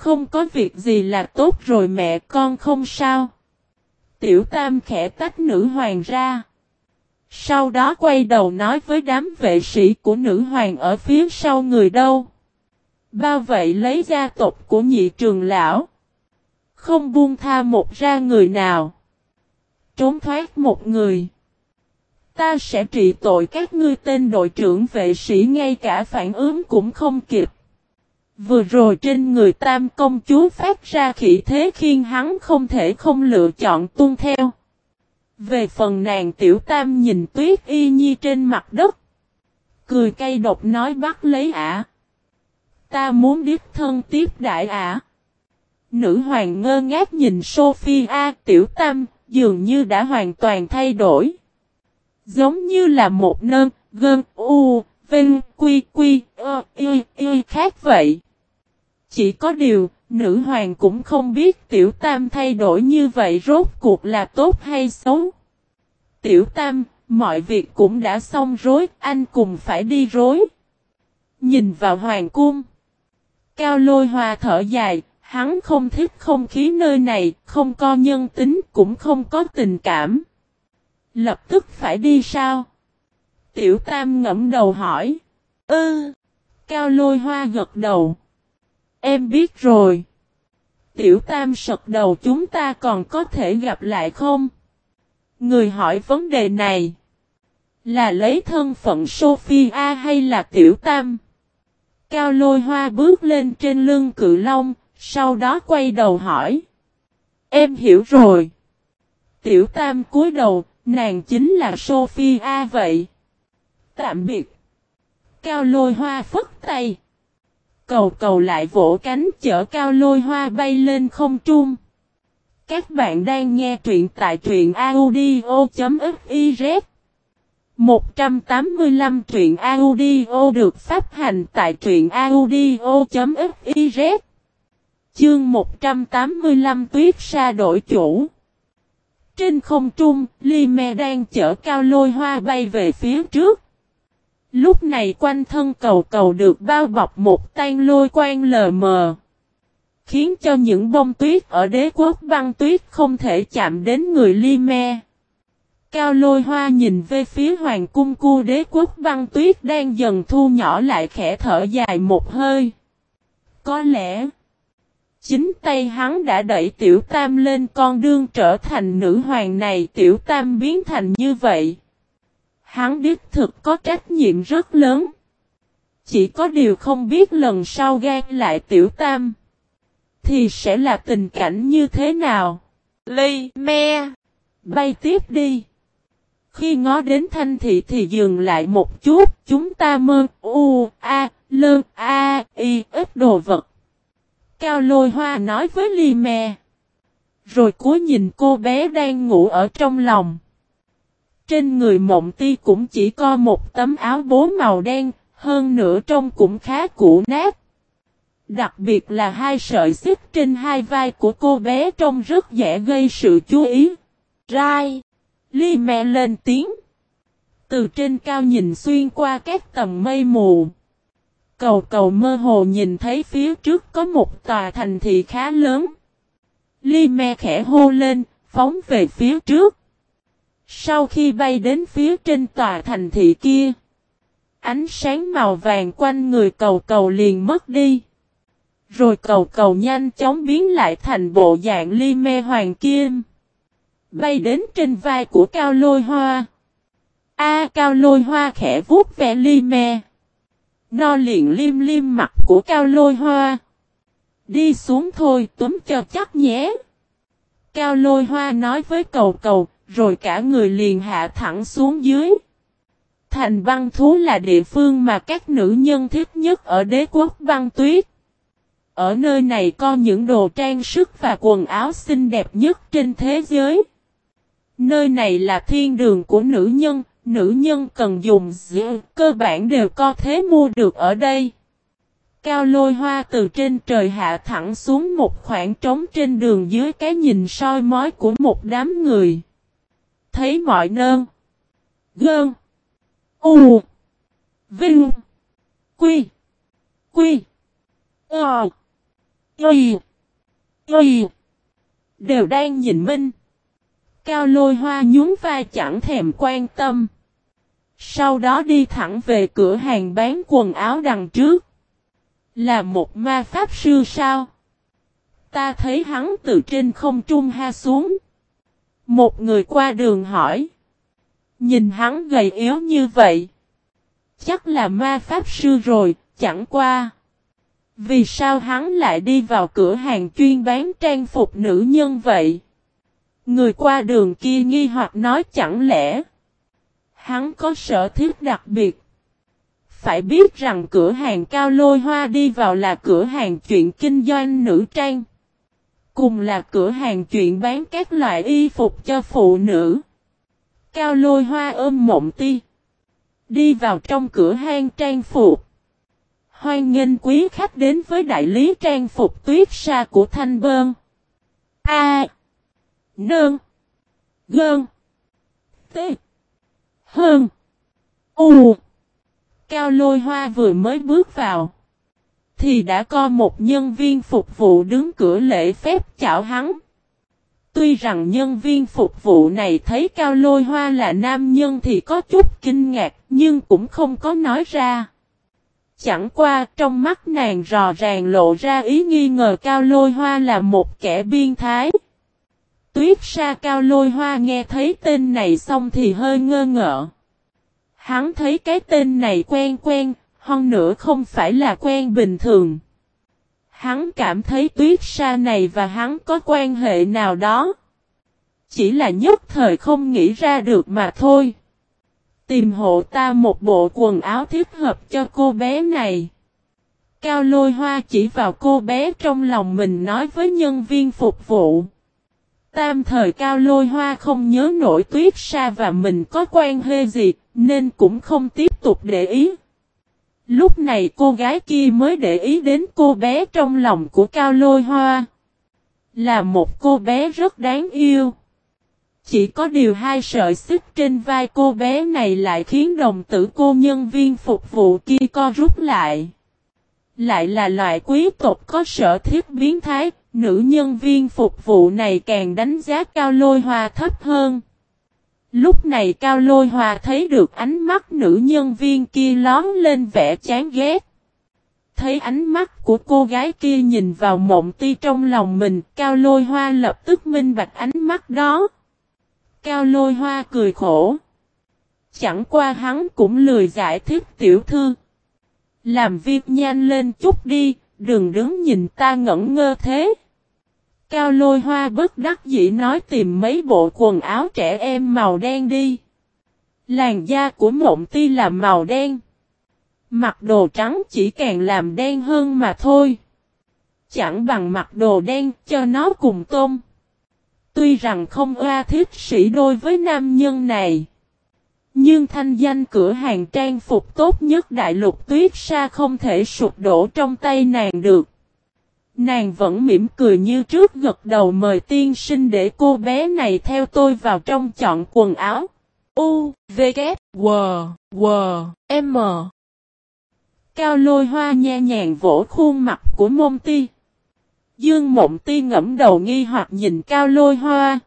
Không có việc gì là tốt rồi mẹ con không sao. Tiểu tam khẽ tách nữ hoàng ra. Sau đó quay đầu nói với đám vệ sĩ của nữ hoàng ở phía sau người đâu. Bao vậy lấy gia tộc của nhị trường lão. Không buông tha một ra người nào. Trốn thoát một người. Ta sẽ trị tội các ngươi tên đội trưởng vệ sĩ ngay cả phản ứng cũng không kịp. Vừa rồi trên người tam công chúa phát ra khỉ thế khiến hắn không thể không lựa chọn tuân theo. Về phần nàng tiểu tam nhìn tuyết y nhi trên mặt đất. Cười cay độc nói bắt lấy ả. Ta muốn điếp thân tiếp đại ả. Nữ hoàng ngơ ngác nhìn Sophia tiểu tam, dường như đã hoàn toàn thay đổi. Giống như là một nơn, gơn, u, vinh, quy, quy, ơ, y, y khác vậy. Chỉ có điều, nữ hoàng cũng không biết tiểu tam thay đổi như vậy rốt cuộc là tốt hay xấu. Tiểu tam, mọi việc cũng đã xong rối, anh cùng phải đi rối. Nhìn vào hoàng cung. Cao lôi hoa thở dài, hắn không thích không khí nơi này, không có nhân tính, cũng không có tình cảm. Lập tức phải đi sao? Tiểu tam ngẫm đầu hỏi. Ư. Cao lôi hoa gật đầu. Em biết rồi. Tiểu tam sật đầu chúng ta còn có thể gặp lại không? Người hỏi vấn đề này. Là lấy thân phận Sophia hay là tiểu tam? Cao lôi hoa bước lên trên lưng cự long, sau đó quay đầu hỏi. Em hiểu rồi. Tiểu tam cúi đầu, nàng chính là Sophia vậy. Tạm biệt. Cao lôi hoa phất tay. Cầu cầu lại vỗ cánh chở cao lôi hoa bay lên không trung. Các bạn đang nghe truyện tại truyện audio.fiz 185 truyện audio được phát hành tại truyện audio.fiz Chương 185 tuyết sa đổi chủ Trên không trung, Ly Me đang chở cao lôi hoa bay về phía trước. Lúc này quanh thân cầu cầu được bao bọc một tan lôi quang lờ mờ. Khiến cho những bông tuyết ở đế quốc băng tuyết không thể chạm đến người ly me. Cao lôi hoa nhìn về phía hoàng cung cu đế quốc băng tuyết đang dần thu nhỏ lại khẽ thở dài một hơi. Có lẽ, chính tay hắn đã đẩy tiểu tam lên con đương trở thành nữ hoàng này tiểu tam biến thành như vậy. Hắn đích thực có trách nhiệm rất lớn. Chỉ có điều không biết lần sau gan lại tiểu tam. Thì sẽ là tình cảnh như thế nào? Ly, me. Bay tiếp đi. Khi ngó đến thanh thị thì dừng lại một chút. Chúng ta mơ, u, a, lơ, a, y, ít đồ vật. Cao lôi hoa nói với ly me. Rồi cuối nhìn cô bé đang ngủ ở trong lòng. Trên người mộng ti cũng chỉ có một tấm áo bố màu đen, hơn nữa trông cũng khá cũ nát. Đặc biệt là hai sợi xích trên hai vai của cô bé trông rất dễ gây sự chú ý. Rai! Ly mẹ lên tiếng. Từ trên cao nhìn xuyên qua các tầng mây mù. Cầu cầu mơ hồ nhìn thấy phía trước có một tòa thành thị khá lớn. Ly me khẽ hô lên, phóng về phía trước. Sau khi bay đến phía trên tòa thành thị kia, ánh sáng màu vàng quanh người cầu cầu liền mất đi. Rồi cầu cầu nhanh chóng biến lại thành bộ dạng ly me hoàng kim. Bay đến trên vai của cao lôi hoa. A cao lôi hoa khẽ vuốt vẻ ly me. No liền liêm liêm mặt của cao lôi hoa. Đi xuống thôi túm cho chắc nhé. Cao lôi hoa nói với cầu cầu, rồi cả người liền hạ thẳng xuống dưới. Thành băng thú là địa phương mà các nữ nhân thích nhất ở đế quốc băng tuyết. Ở nơi này có những đồ trang sức và quần áo xinh đẹp nhất trên thế giới. Nơi này là thiên đường của nữ nhân, nữ nhân cần dùng dễ, cơ bản đều có thế mua được ở đây. Cao lôi hoa từ trên trời hạ thẳng xuống một khoảng trống trên đường dưới cái nhìn soi mói của một đám người. Thấy mọi nơn. Gơn. U. Vinh. Quy. Quy. Ờ. Y. Y. Đều đang nhìn Minh. Cao lôi hoa nhún vai chẳng thèm quan tâm. Sau đó đi thẳng về cửa hàng bán quần áo đằng trước. Là một ma pháp sư sao? Ta thấy hắn từ trên không trung ha xuống. Một người qua đường hỏi. Nhìn hắn gầy yếu như vậy. Chắc là ma pháp sư rồi, chẳng qua. Vì sao hắn lại đi vào cửa hàng chuyên bán trang phục nữ nhân vậy? Người qua đường kia nghi hoặc nói chẳng lẽ. Hắn có sở thiết đặc biệt. Phải biết rằng cửa hàng cao lôi hoa đi vào là cửa hàng chuyện kinh doanh nữ trang. Cùng là cửa hàng chuyện bán các loại y phục cho phụ nữ. Cao lôi hoa ôm mộng ti. Đi vào trong cửa hàng trang phục. Hoan nghênh quý khách đến với đại lý trang phục tuyết sa của Thanh Bơn. A. Nương. Gơn. T. Hơn. U. Cao lôi hoa vừa mới bước vào. Thì đã có một nhân viên phục vụ đứng cửa lễ phép chào hắn. Tuy rằng nhân viên phục vụ này thấy cao lôi hoa là nam nhân thì có chút kinh ngạc nhưng cũng không có nói ra. Chẳng qua trong mắt nàng rò ràng lộ ra ý nghi ngờ cao lôi hoa là một kẻ biên thái. Tuyết sa cao lôi hoa nghe thấy tên này xong thì hơi ngơ ngợ. Hắn thấy cái tên này quen quen, hơn nữa không phải là quen bình thường. Hắn cảm thấy tuyết sa này và hắn có quan hệ nào đó. Chỉ là nhất thời không nghĩ ra được mà thôi. Tìm hộ ta một bộ quần áo thích hợp cho cô bé này. Cao lôi hoa chỉ vào cô bé trong lòng mình nói với nhân viên phục vụ. Tam thời cao lôi hoa không nhớ nổi tuyết sa và mình có quan hệ gì, nên cũng không tiếp tục để ý. Lúc này cô gái kia mới để ý đến cô bé trong lòng của cao lôi hoa. Là một cô bé rất đáng yêu. Chỉ có điều hai sợi xích trên vai cô bé này lại khiến đồng tử cô nhân viên phục vụ kia co rút lại. Lại là loại quý tộc có sở thiết biến thái, nữ nhân viên phục vụ này càng đánh giá cao lôi hoa thấp hơn. Lúc này Cao Lôi Hòa thấy được ánh mắt nữ nhân viên kia lón lên vẻ chán ghét. Thấy ánh mắt của cô gái kia nhìn vào mộng ti trong lòng mình, Cao Lôi Hoa lập tức minh bạch ánh mắt đó. Cao Lôi Hoa cười khổ. Chẳng qua hắn cũng lười giải thích tiểu thư. Làm việc nhanh lên chút đi, đừng đứng nhìn ta ngẩn ngơ thế. Cao lôi hoa bất đắc dĩ nói tìm mấy bộ quần áo trẻ em màu đen đi. Làn da của mộng ti là màu đen. Mặc đồ trắng chỉ càng làm đen hơn mà thôi. Chẳng bằng mặc đồ đen cho nó cùng tôm. Tuy rằng không oa thiết sĩ đôi với nam nhân này. Nhưng thanh danh cửa hàng trang phục tốt nhất đại lục tuyết sa không thể sụp đổ trong tay nàng được. Nàng vẫn mỉm cười như trước gật đầu mời tiên sinh để cô bé này theo tôi vào trong chọn quần áo. U, V, K, W, W, M. Cao lôi hoa nhẹ nhàng vỗ khuôn mặt của môn ti. Dương mộng ti ngẫm đầu nghi hoặc nhìn cao lôi hoa.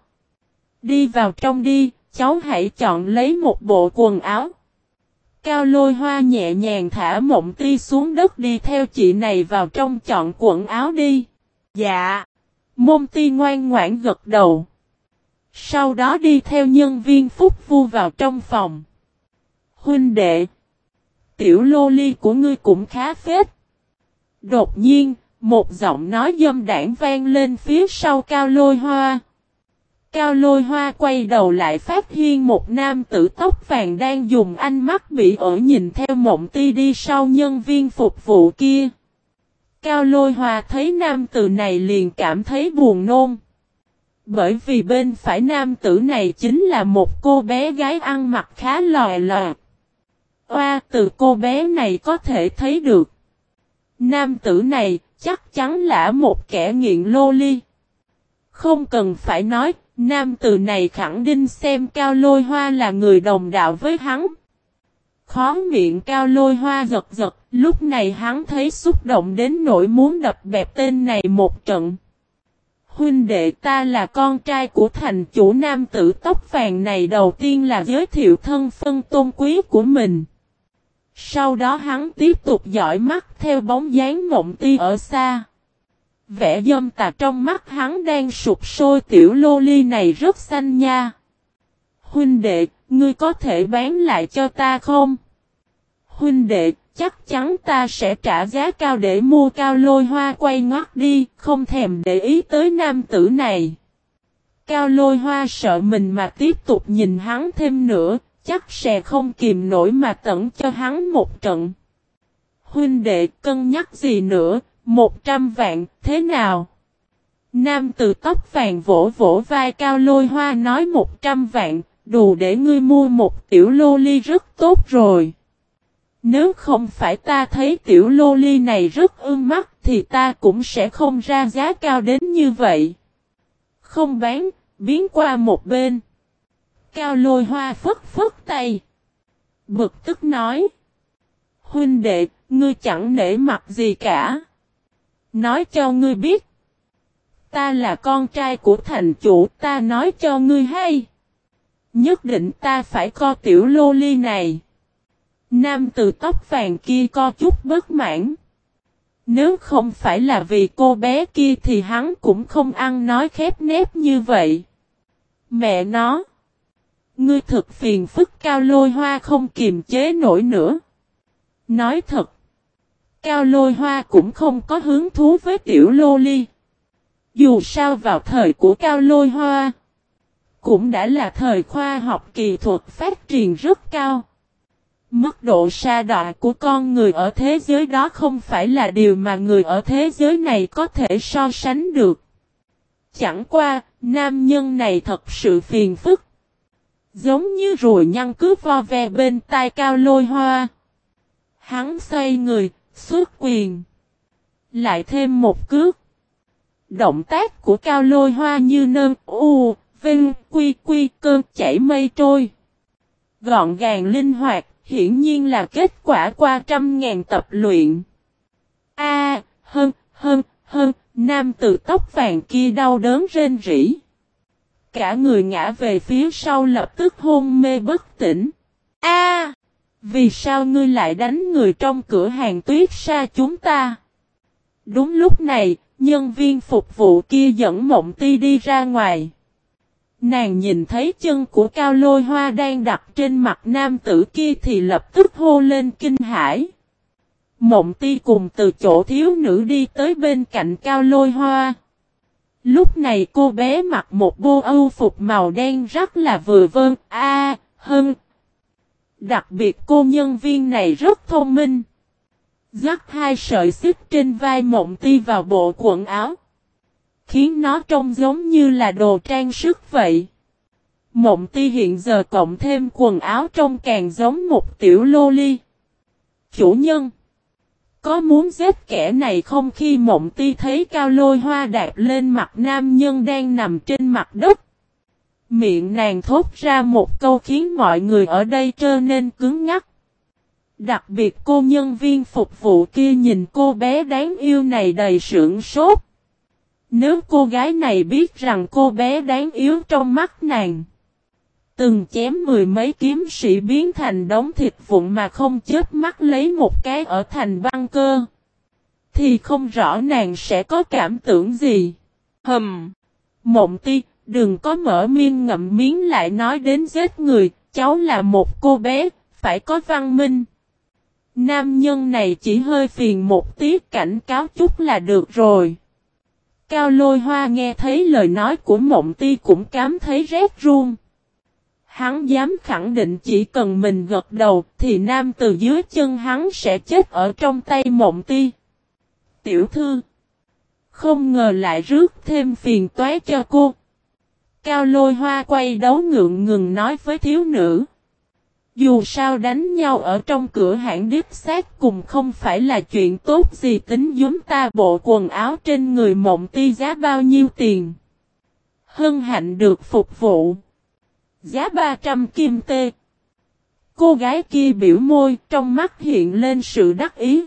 Đi vào trong đi, cháu hãy chọn lấy một bộ quần áo. Cao lôi hoa nhẹ nhàng thả mộng ti xuống đất đi theo chị này vào trong chọn quần áo đi. Dạ. Mông ti ngoan ngoãn gật đầu. Sau đó đi theo nhân viên phúc vu vào trong phòng. Huynh đệ. Tiểu lô ly của ngươi cũng khá phết. Đột nhiên, một giọng nói dâm đảng vang lên phía sau cao lôi hoa. Cao lôi hoa quay đầu lại phát hiện một nam tử tóc vàng đang dùng ánh mắt bị ở nhìn theo mộng ti đi sau nhân viên phục vụ kia. Cao lôi hoa thấy nam tử này liền cảm thấy buồn nôn. Bởi vì bên phải nam tử này chính là một cô bé gái ăn mặc khá lòi lòi. Oa từ cô bé này có thể thấy được. Nam tử này chắc chắn là một kẻ nghiện lô ly. Không cần phải nói, nam tử này khẳng định xem cao lôi hoa là người đồng đạo với hắn. Khó miệng cao lôi hoa giật giật, lúc này hắn thấy xúc động đến nỗi muốn đập bẹp tên này một trận. Huynh đệ ta là con trai của thành chủ nam tử tóc vàng này đầu tiên là giới thiệu thân phân tôn quý của mình. Sau đó hắn tiếp tục dõi mắt theo bóng dáng mộng ti ở xa. Vẻ dâm tà trong mắt hắn đang sụp sôi tiểu lô ly này rất xanh nha. Huynh đệ, ngươi có thể bán lại cho ta không? Huynh đệ, chắc chắn ta sẽ trả giá cao để mua cao lôi hoa quay ngoắt đi, không thèm để ý tới nam tử này. Cao lôi hoa sợ mình mà tiếp tục nhìn hắn thêm nữa, chắc sẽ không kìm nổi mà tận cho hắn một trận. Huynh đệ cân nhắc gì nữa, một trăm vạn, thế nào? Nam từ tóc vàng vỗ vỗ vai cao lôi hoa nói một trăm vạn, đủ để ngươi mua một tiểu lô ly rất tốt rồi. Nếu không phải ta thấy tiểu lô ly này rất ưng mắt thì ta cũng sẽ không ra giá cao đến như vậy. Không bán, biến qua một bên. Cao lôi hoa phất phất tay. Bực tức nói. Huynh đệ, ngươi chẳng nể mặt gì cả. Nói cho ngươi biết. Ta là con trai của thành chủ, ta nói cho ngươi hay. Nhất định ta phải co tiểu lô ly này. Nam từ tóc vàng kia co chút bất mãn. Nếu không phải là vì cô bé kia thì hắn cũng không ăn nói khép nép như vậy. Mẹ nó. Ngươi thực phiền phức, cao lôi hoa không kiềm chế nổi nữa. Nói thật. Cao lôi hoa cũng không có hứng thú với tiểu lô ly. Dù sao vào thời của cao lôi hoa. Cũng đã là thời khoa học kỹ thuật phát triển rất cao. Mức độ sa đọa của con người ở thế giới đó không phải là điều mà người ở thế giới này có thể so sánh được. Chẳng qua, nam nhân này thật sự phiền phức. Giống như rùi nhăn cứ vo ve bên tai cao lôi hoa. Hắn xoay người, xuất quyền. Lại thêm một cước. Động tác của cao lôi hoa như nơm u, vinh, quy quy cơn chảy mây trôi. Gọn gàng linh hoạt, hiển nhiên là kết quả qua trăm ngàn tập luyện. A, hơn, hơn, hơn, nam tử tóc vàng kia đau đớn rên rỉ. Cả người ngã về phía sau lập tức hôn mê bất tỉnh. A, vì sao ngươi lại đánh người trong cửa hàng tuyết xa chúng ta? Đúng lúc này, nhân viên phục vụ kia dẫn mộng ti đi ra ngoài. Nàng nhìn thấy chân của cao lôi hoa đang đặt trên mặt nam tử kia thì lập tức hô lên kinh hãi. Mộng ti cùng từ chỗ thiếu nữ đi tới bên cạnh cao lôi hoa. Lúc này cô bé mặc một bộ âu phục màu đen rất là vừa vơn, a hơn. Đặc biệt cô nhân viên này rất thông minh. Dắt hai sợi xích trên vai mộng ti vào bộ quần áo. Khiến nó trông giống như là đồ trang sức vậy. Mộng ti hiện giờ cộng thêm quần áo trông càng giống một tiểu lô ly. Chủ nhân. Có muốn giết kẻ này không khi mộng ti thấy cao lôi hoa đạp lên mặt nam nhân đang nằm trên mặt đất. Miệng nàng thốt ra một câu khiến mọi người ở đây trơ nên cứng ngắc. Đặc biệt cô nhân viên phục vụ kia nhìn cô bé đáng yêu này đầy sưởng sốt. Nếu cô gái này biết rằng cô bé đáng yếu trong mắt nàng, Từng chém mười mấy kiếm sĩ biến thành đống thịt vụn mà không chết mắt lấy một cái ở thành băng cơ. Thì không rõ nàng sẽ có cảm tưởng gì. Hầm. Mộng ti, đừng có mở miên ngậm miếng lại nói đến giết người, cháu là một cô bé, phải có văn minh. Nam nhân này chỉ hơi phiền một tí cảnh cáo chút là được rồi. Cao lôi hoa nghe thấy lời nói của mộng ti cũng cảm thấy rét run. Hắn dám khẳng định chỉ cần mình gật đầu thì nam từ dưới chân hắn sẽ chết ở trong tay mộng ti. Tiểu thư. Không ngờ lại rước thêm phiền toái cho cô. Cao lôi hoa quay đấu ngượng ngừng nói với thiếu nữ. Dù sao đánh nhau ở trong cửa hãng điếp sát cùng không phải là chuyện tốt gì tính giống ta bộ quần áo trên người mộng ti giá bao nhiêu tiền. Hân hạnh được phục vụ. Giá 300 kim tê. Cô gái kia biểu môi, trong mắt hiện lên sự đắc ý.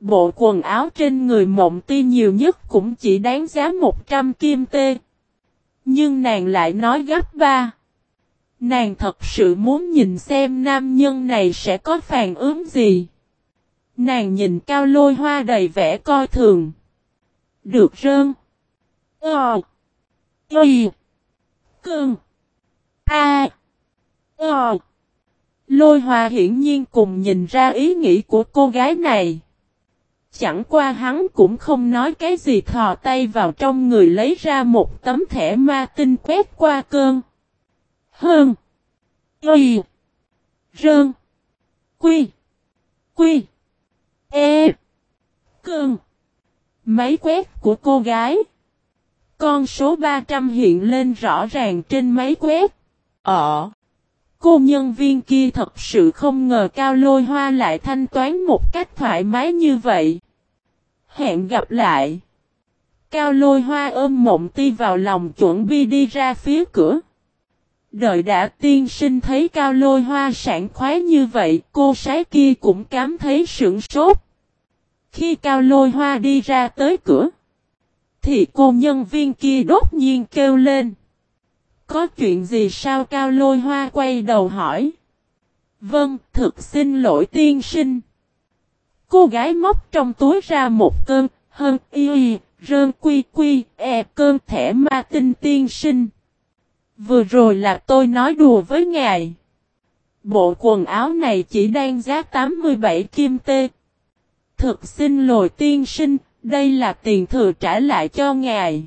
Bộ quần áo trên người mộng ti nhiều nhất cũng chỉ đáng giá 100 kim tê. Nhưng nàng lại nói gấp ba. Nàng thật sự muốn nhìn xem nam nhân này sẽ có phản ứng gì. Nàng nhìn cao lôi hoa đầy vẻ coi thường. Được rơn. Ờ. Y. Cưng. A. Ờ. Lôi hoa hiển nhiên cùng nhìn ra ý nghĩ của cô gái này. Chẳng qua hắn cũng không nói cái gì thò tay vào trong người lấy ra một tấm thẻ ma tinh quét qua cơn. Hơn. Y. Rơn. Quy. Quy. E. Cơn. Máy quét của cô gái. Con số 300 hiện lên rõ ràng trên máy quét. Ờ. Cô nhân viên kia thật sự không ngờ cao lôi hoa lại thanh toán một cách thoải mái như vậy. Hẹn gặp lại. Cao lôi hoa ôm mộng ti vào lòng chuẩn bị đi ra phía cửa. Đợi đã tiên sinh thấy cao lôi hoa sảng khoái như vậy, cô sái kia cũng cảm thấy sững sốt. Khi cao lôi hoa đi ra tới cửa, thì cô nhân viên kia đột nhiên kêu lên. Có chuyện gì sao cao lôi hoa quay đầu hỏi. Vâng, thực xin lỗi tiên sinh. Cô gái móc trong túi ra một cơn, hơn y y, rơn quy quy, e cơn thẻ ma tinh tiên sinh. Vừa rồi là tôi nói đùa với ngài. Bộ quần áo này chỉ đang giá 87 kim tê. Thực xin lỗi tiên sinh, đây là tiền thừa trả lại cho ngài.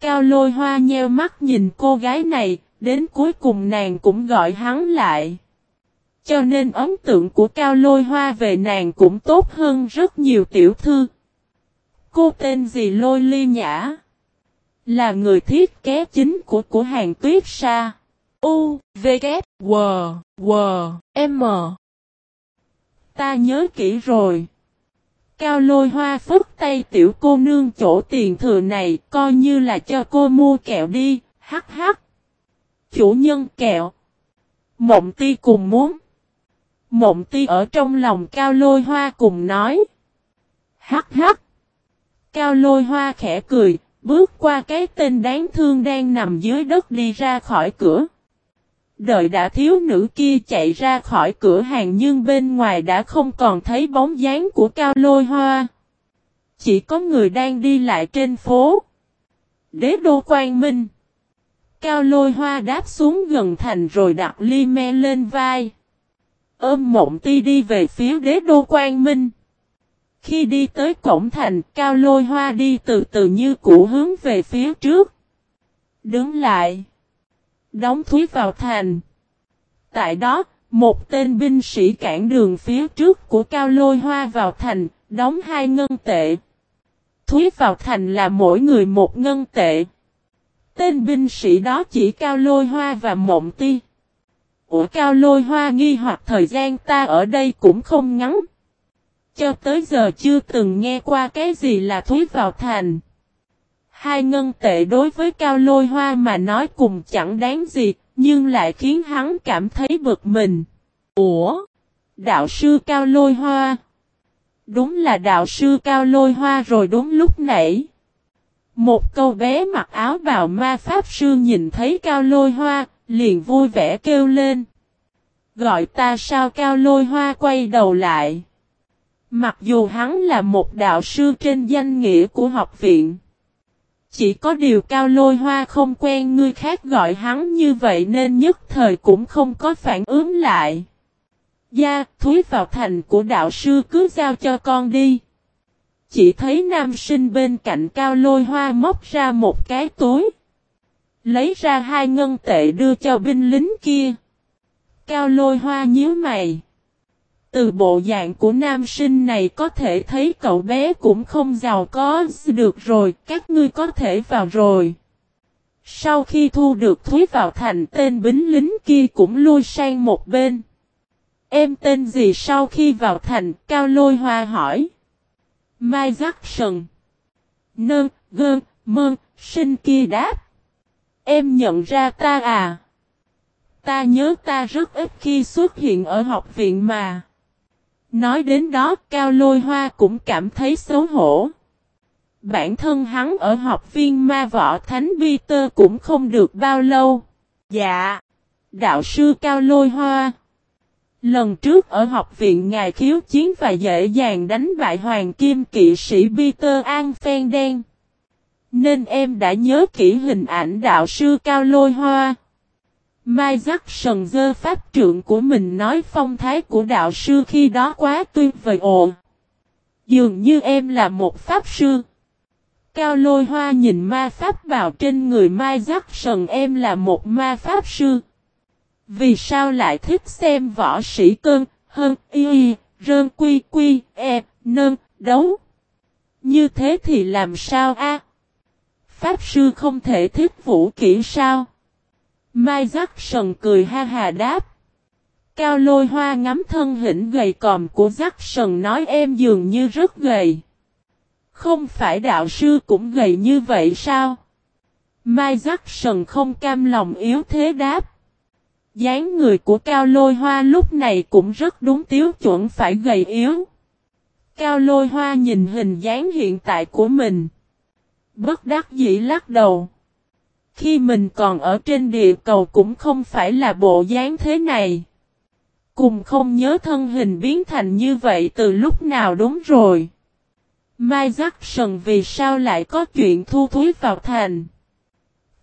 Cao lôi hoa nheo mắt nhìn cô gái này, đến cuối cùng nàng cũng gọi hắn lại. Cho nên ấn tượng của cao lôi hoa về nàng cũng tốt hơn rất nhiều tiểu thư. Cô tên gì lôi ly nhã? Là người thiết kế chính của của hàng tuyết sa. U, V, K, W, W, M. Ta nhớ kỹ rồi. Cao lôi hoa phức tay tiểu cô nương chỗ tiền thừa này coi như là cho cô mua kẹo đi, hắc hắc. Chủ nhân kẹo. Mộng ti cùng muốn. Mộng ti ở trong lòng cao lôi hoa cùng nói. Hắc hắc. Cao lôi hoa khẽ cười, bước qua cái tên đáng thương đang nằm dưới đất đi ra khỏi cửa. Đợi đã thiếu nữ kia chạy ra khỏi cửa hàng nhưng bên ngoài đã không còn thấy bóng dáng của cao lôi hoa. Chỉ có người đang đi lại trên phố. Đế đô quang minh. Cao lôi hoa đáp xuống gần thành rồi đặt ly me lên vai. Ôm mộng ti đi về phía đế đô quang minh. Khi đi tới cổng thành, cao lôi hoa đi từ từ như cũ hướng về phía trước. Đứng lại. Đóng thúy vào thành. Tại đó, một tên binh sĩ cản đường phía trước của cao lôi hoa vào thành, đóng hai ngân tệ. Thúy vào thành là mỗi người một ngân tệ. Tên binh sĩ đó chỉ cao lôi hoa và mộng ti. Ủa cao lôi hoa nghi hoặc thời gian ta ở đây cũng không ngắn. Cho tới giờ chưa từng nghe qua cái gì là thúy vào thành. Hai ngân tệ đối với cao lôi hoa mà nói cùng chẳng đáng gì, nhưng lại khiến hắn cảm thấy bực mình. Ủa? Đạo sư cao lôi hoa? Đúng là đạo sư cao lôi hoa rồi đúng lúc nãy. Một câu bé mặc áo bào ma pháp sư nhìn thấy cao lôi hoa, Liền vui vẻ kêu lên. Gọi ta sao cao lôi hoa quay đầu lại. Mặc dù hắn là một đạo sư trên danh nghĩa của học viện. Chỉ có điều cao lôi hoa không quen người khác gọi hắn như vậy nên nhất thời cũng không có phản ứng lại. Gia, thúi vào thành của đạo sư cứ giao cho con đi. Chỉ thấy nam sinh bên cạnh cao lôi hoa móc ra một cái túi. Lấy ra hai ngân tệ đưa cho binh lính kia. Cao lôi hoa nhíu mày. Từ bộ dạng của nam sinh này có thể thấy cậu bé cũng không giàu có được rồi, các ngươi có thể vào rồi. Sau khi thu được thúy vào thành tên bính lính kia cũng lui sang một bên. Em tên gì sau khi vào thành, Cao Lôi Hoa hỏi. Mai Jackson. Nơ, gơn, mơ, sinh kia đáp. Em nhận ra ta à? Ta nhớ ta rất ít khi xuất hiện ở học viện mà. Nói đến đó, Cao Lôi Hoa cũng cảm thấy xấu hổ. Bản thân hắn ở học viên ma võ Thánh Peter cũng không được bao lâu. Dạ. Đạo sư Cao Lôi Hoa. Lần trước ở học viện ngài khiếu chiến và dễ dàng đánh bại hoàng kim kỵ sĩ Peter An Phen Đen. Nên em đã nhớ kỹ hình ảnh đạo sư Cao Lôi Hoa. Mai Giác Sần dơ pháp trượng của mình nói phong thái của đạo sư khi đó quá tuyệt vời ồ. Dường như em là một pháp sư. Cao lôi hoa nhìn ma pháp bào trên người Mai Giác Sần em là một ma pháp sư. Vì sao lại thích xem võ sĩ cơn, hơn, y, y rơn quy quy, e, nơn, đấu? Như thế thì làm sao a? Pháp sư không thể thích vũ kỹ sao? Mai Giác Sần cười ha hà đáp. Cao lôi hoa ngắm thân hình gầy còm của Giác Sần nói em dường như rất gầy. Không phải đạo sư cũng gầy như vậy sao? Mai Giác Sần không cam lòng yếu thế đáp dáng người của Cao Lôi Hoa lúc này cũng rất đúng tiêu chuẩn phải gầy yếu. Cao Lôi Hoa nhìn hình dáng hiện tại của mình. Bất đắc dĩ lắc đầu. Khi mình còn ở trên địa cầu cũng không phải là bộ dáng thế này. Cùng không nhớ thân hình biến thành như vậy từ lúc nào đúng rồi. Mai Jackson vì sao lại có chuyện thu thúi vào thành?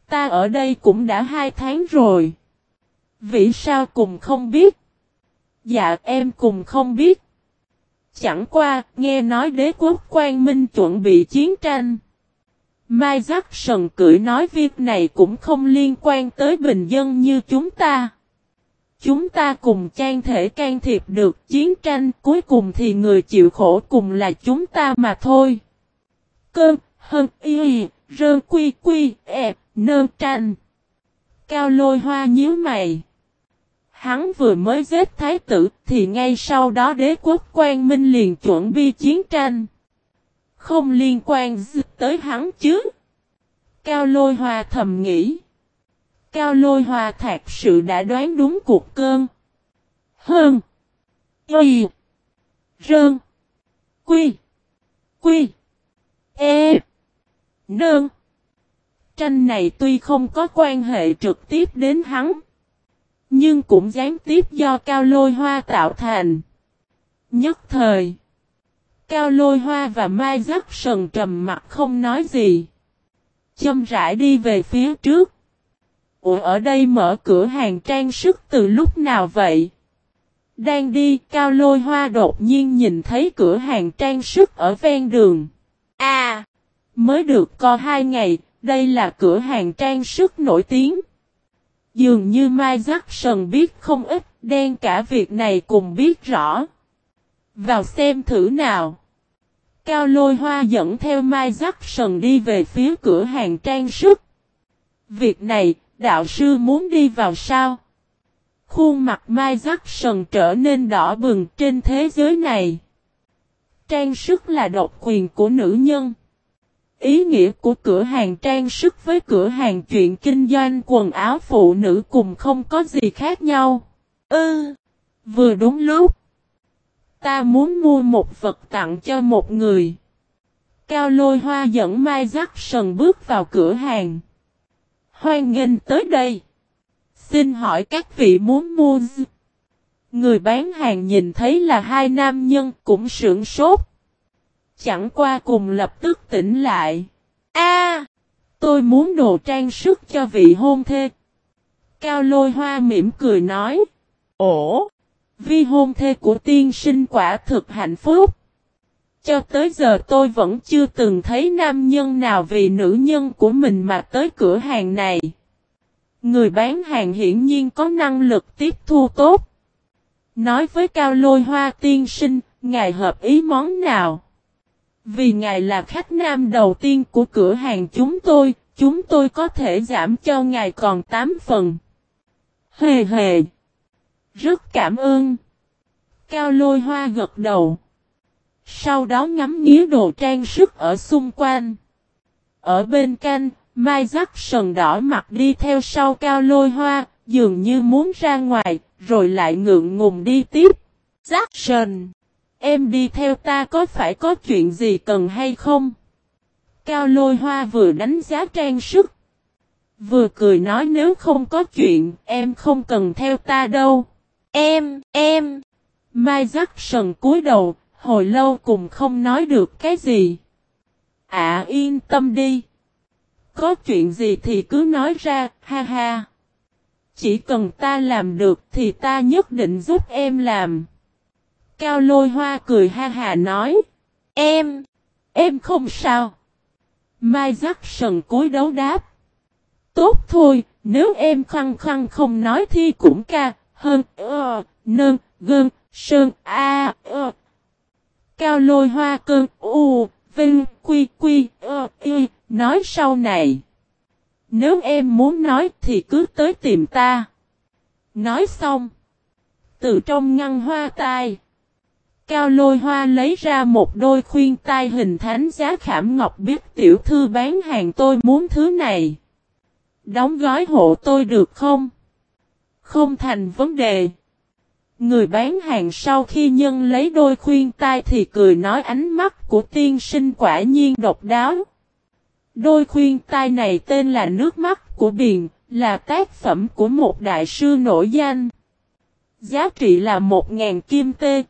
Ta ở đây cũng đã hai tháng rồi. Vì sao cùng không biết? Dạ em cùng không biết. Chẳng qua, nghe nói đế quốc quan minh chuẩn bị chiến tranh. Mai Giác Sần cười nói việc này cũng không liên quan tới bình dân như chúng ta. Chúng ta cùng trang thể can thiệp được chiến tranh cuối cùng thì người chịu khổ cùng là chúng ta mà thôi. Cơm, hân, y, rơn quy quy, ẹp, nơ tranh. Cao lôi hoa nhíu mày. Hắn vừa mới giết thái tử thì ngay sau đó đế quốc quan minh liền chuẩn bị chiến tranh. Không liên quan tới hắn chứ. Cao lôi hoa thầm nghĩ. Cao lôi hoa thạc sự đã đoán đúng cuộc cơn. Hơn. Y. Rơn. Quy. Quy. E. Nơn. Tranh này tuy không có quan hệ trực tiếp đến hắn. Nhưng cũng gián tiếp do cao lôi hoa tạo thành. Nhất thời. Cao lôi hoa và Mai Giác Sần trầm mặt không nói gì. Châm rãi đi về phía trước. Ủa ở đây mở cửa hàng trang sức từ lúc nào vậy? Đang đi, Cao Lôi Hoa đột nhiên nhìn thấy cửa hàng trang sức ở ven đường. À, mới được co hai ngày, đây là cửa hàng trang sức nổi tiếng. Dường như Mai Jackson biết không ít, đen cả việc này cùng biết rõ. Vào xem thử nào. Cao lôi hoa dẫn theo Mai Jackson đi về phía cửa hàng trang sức. Việc này, đạo sư muốn đi vào sao? Khuôn mặt Mai Jackson trở nên đỏ bừng trên thế giới này. Trang sức là độc quyền của nữ nhân. Ý nghĩa của cửa hàng trang sức với cửa hàng chuyện kinh doanh quần áo phụ nữ cùng không có gì khác nhau. Ư, ừ, vừa đúng lúc. Ta muốn mua một vật tặng cho một người. Cao lôi hoa dẫn Mai Giác Sần bước vào cửa hàng. Hoan nghênh tới đây. Xin hỏi các vị muốn mua gì? Người bán hàng nhìn thấy là hai nam nhân cũng sưởng sốt. Chẳng qua cùng lập tức tỉnh lại. A, Tôi muốn đồ trang sức cho vị hôn thê. Cao lôi hoa mỉm cười nói. Ồ! Vi hôn thê của tiên sinh quả thực hạnh phúc. Cho tới giờ tôi vẫn chưa từng thấy nam nhân nào vì nữ nhân của mình mà tới cửa hàng này. Người bán hàng hiển nhiên có năng lực tiếp thu tốt. Nói với Cao Lôi Hoa tiên sinh, ngài hợp ý món nào? Vì ngài là khách nam đầu tiên của cửa hàng chúng tôi, chúng tôi có thể giảm cho ngài còn 8 phần. Hề hề! Rất cảm ơn! Cao Lôi Hoa gật đầu. Sau đó ngắm nghía đồ trang sức ở xung quanh. Ở bên cạnh, Mai giác sần đỏ mặt đi theo sau cao lôi hoa, dường như muốn ra ngoài, rồi lại ngượng ngùng đi tiếp. giác sần, em đi theo ta có phải có chuyện gì cần hay không? Cao lôi hoa vừa đánh giá trang sức. Vừa cười nói nếu không có chuyện, em không cần theo ta đâu. Em, em. Mai Jackson cúi đầu, hồi lâu cùng không nói được cái gì. À yên tâm đi. Có chuyện gì thì cứ nói ra, ha ha. Chỉ cần ta làm được thì ta nhất định giúp em làm. Cao lôi hoa cười ha hà nói. Em, em không sao. Mai sần cối đấu đáp. Tốt thôi, nếu em khăng khăng không nói thì cũng ca, hơn, ơ, nâng, gơn, sơn, a, ơ. Cao lôi hoa cơn, u, vinh, quy, quy, ơ, y, nói sau này. Nếu em muốn nói thì cứ tới tìm ta. Nói xong. Từ trong ngăn hoa tai. Cao lôi hoa lấy ra một đôi khuyên tai hình thánh giá khảm ngọc biết tiểu thư bán hàng tôi muốn thứ này. Đóng gói hộ tôi được không? Không thành vấn đề. Người bán hàng sau khi nhân lấy đôi khuyên tai thì cười nói ánh mắt của tiên sinh quả nhiên độc đáo. Đôi khuyên tai này tên là Nước mắt của biển, là tác phẩm của một đại sư nổi danh. Giá trị là 1.000 kim tê.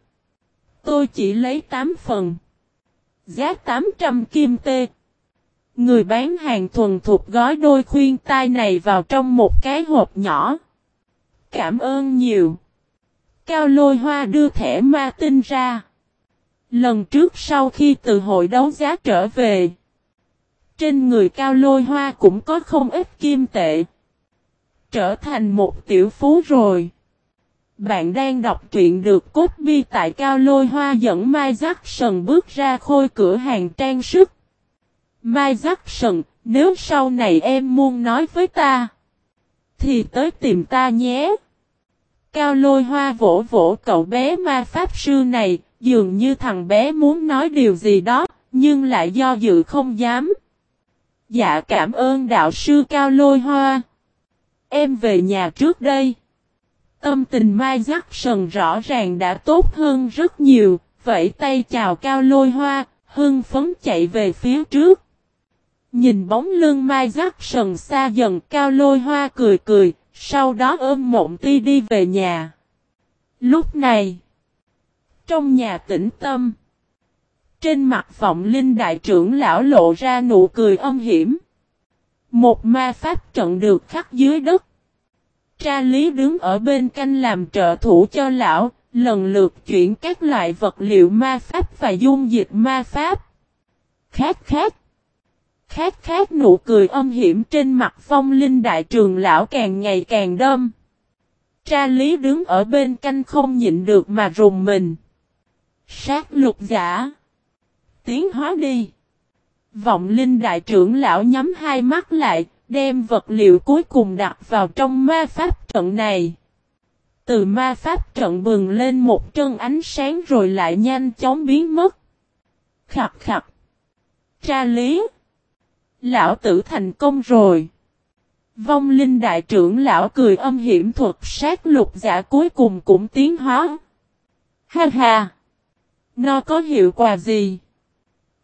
Tôi chỉ lấy 8 phần. Giá 800 kim tê. Người bán hàng thuần thuộc gói đôi khuyên tai này vào trong một cái hộp nhỏ. Cảm ơn nhiều. Cao lôi hoa đưa thẻ ma tinh ra. Lần trước sau khi từ hội đấu giá trở về. Trên người cao lôi hoa cũng có không ít kim tệ. Trở thành một tiểu phú rồi. Bạn đang đọc truyện được cốt bi tại cao lôi hoa dẫn Mai Giác Sần bước ra khôi cửa hàng trang sức. Mai Giác Sần, nếu sau này em muốn nói với ta, thì tới tìm ta nhé. Cao lôi hoa vỗ vỗ cậu bé ma pháp sư này, dường như thằng bé muốn nói điều gì đó, nhưng lại do dự không dám. Dạ cảm ơn đạo sư Cao Lôi Hoa. Em về nhà trước đây. Tâm tình Mai Giác Sần rõ ràng đã tốt hơn rất nhiều, vẫy tay chào Cao Lôi Hoa, hưng phấn chạy về phía trước. Nhìn bóng lưng Mai Giác Sần xa dần Cao Lôi Hoa cười cười, sau đó ôm mộng ti đi về nhà. Lúc này, trong nhà tĩnh tâm, trên mặt vọng linh đại trưởng lão lộ ra nụ cười âm hiểm. Một ma pháp trận được khắc dưới đất. Tra lý đứng ở bên canh làm trợ thủ cho lão, lần lượt chuyển các loại vật liệu ma pháp và dung dịch ma pháp. Khát khát. Khác khác nụ cười âm hiểm trên mặt phong linh đại trường lão càng ngày càng đâm. Tra lý đứng ở bên canh không nhịn được mà rùng mình. Sát lục giả tiến hóa đi. Vọng linh đại trưởng lão nhắm hai mắt lại, đem vật liệu cuối cùng đặt vào trong ma pháp trận này. Từ ma pháp trận bừng lên một chân ánh sáng rồi lại nhanh chóng biến mất. Khặt khặt. Tra lý. Lão tử thành công rồi. Vong linh đại trưởng lão cười âm hiểm thuật sát lục giả cuối cùng cũng tiến hóa. Ha ha. Nó có hiệu quả gì?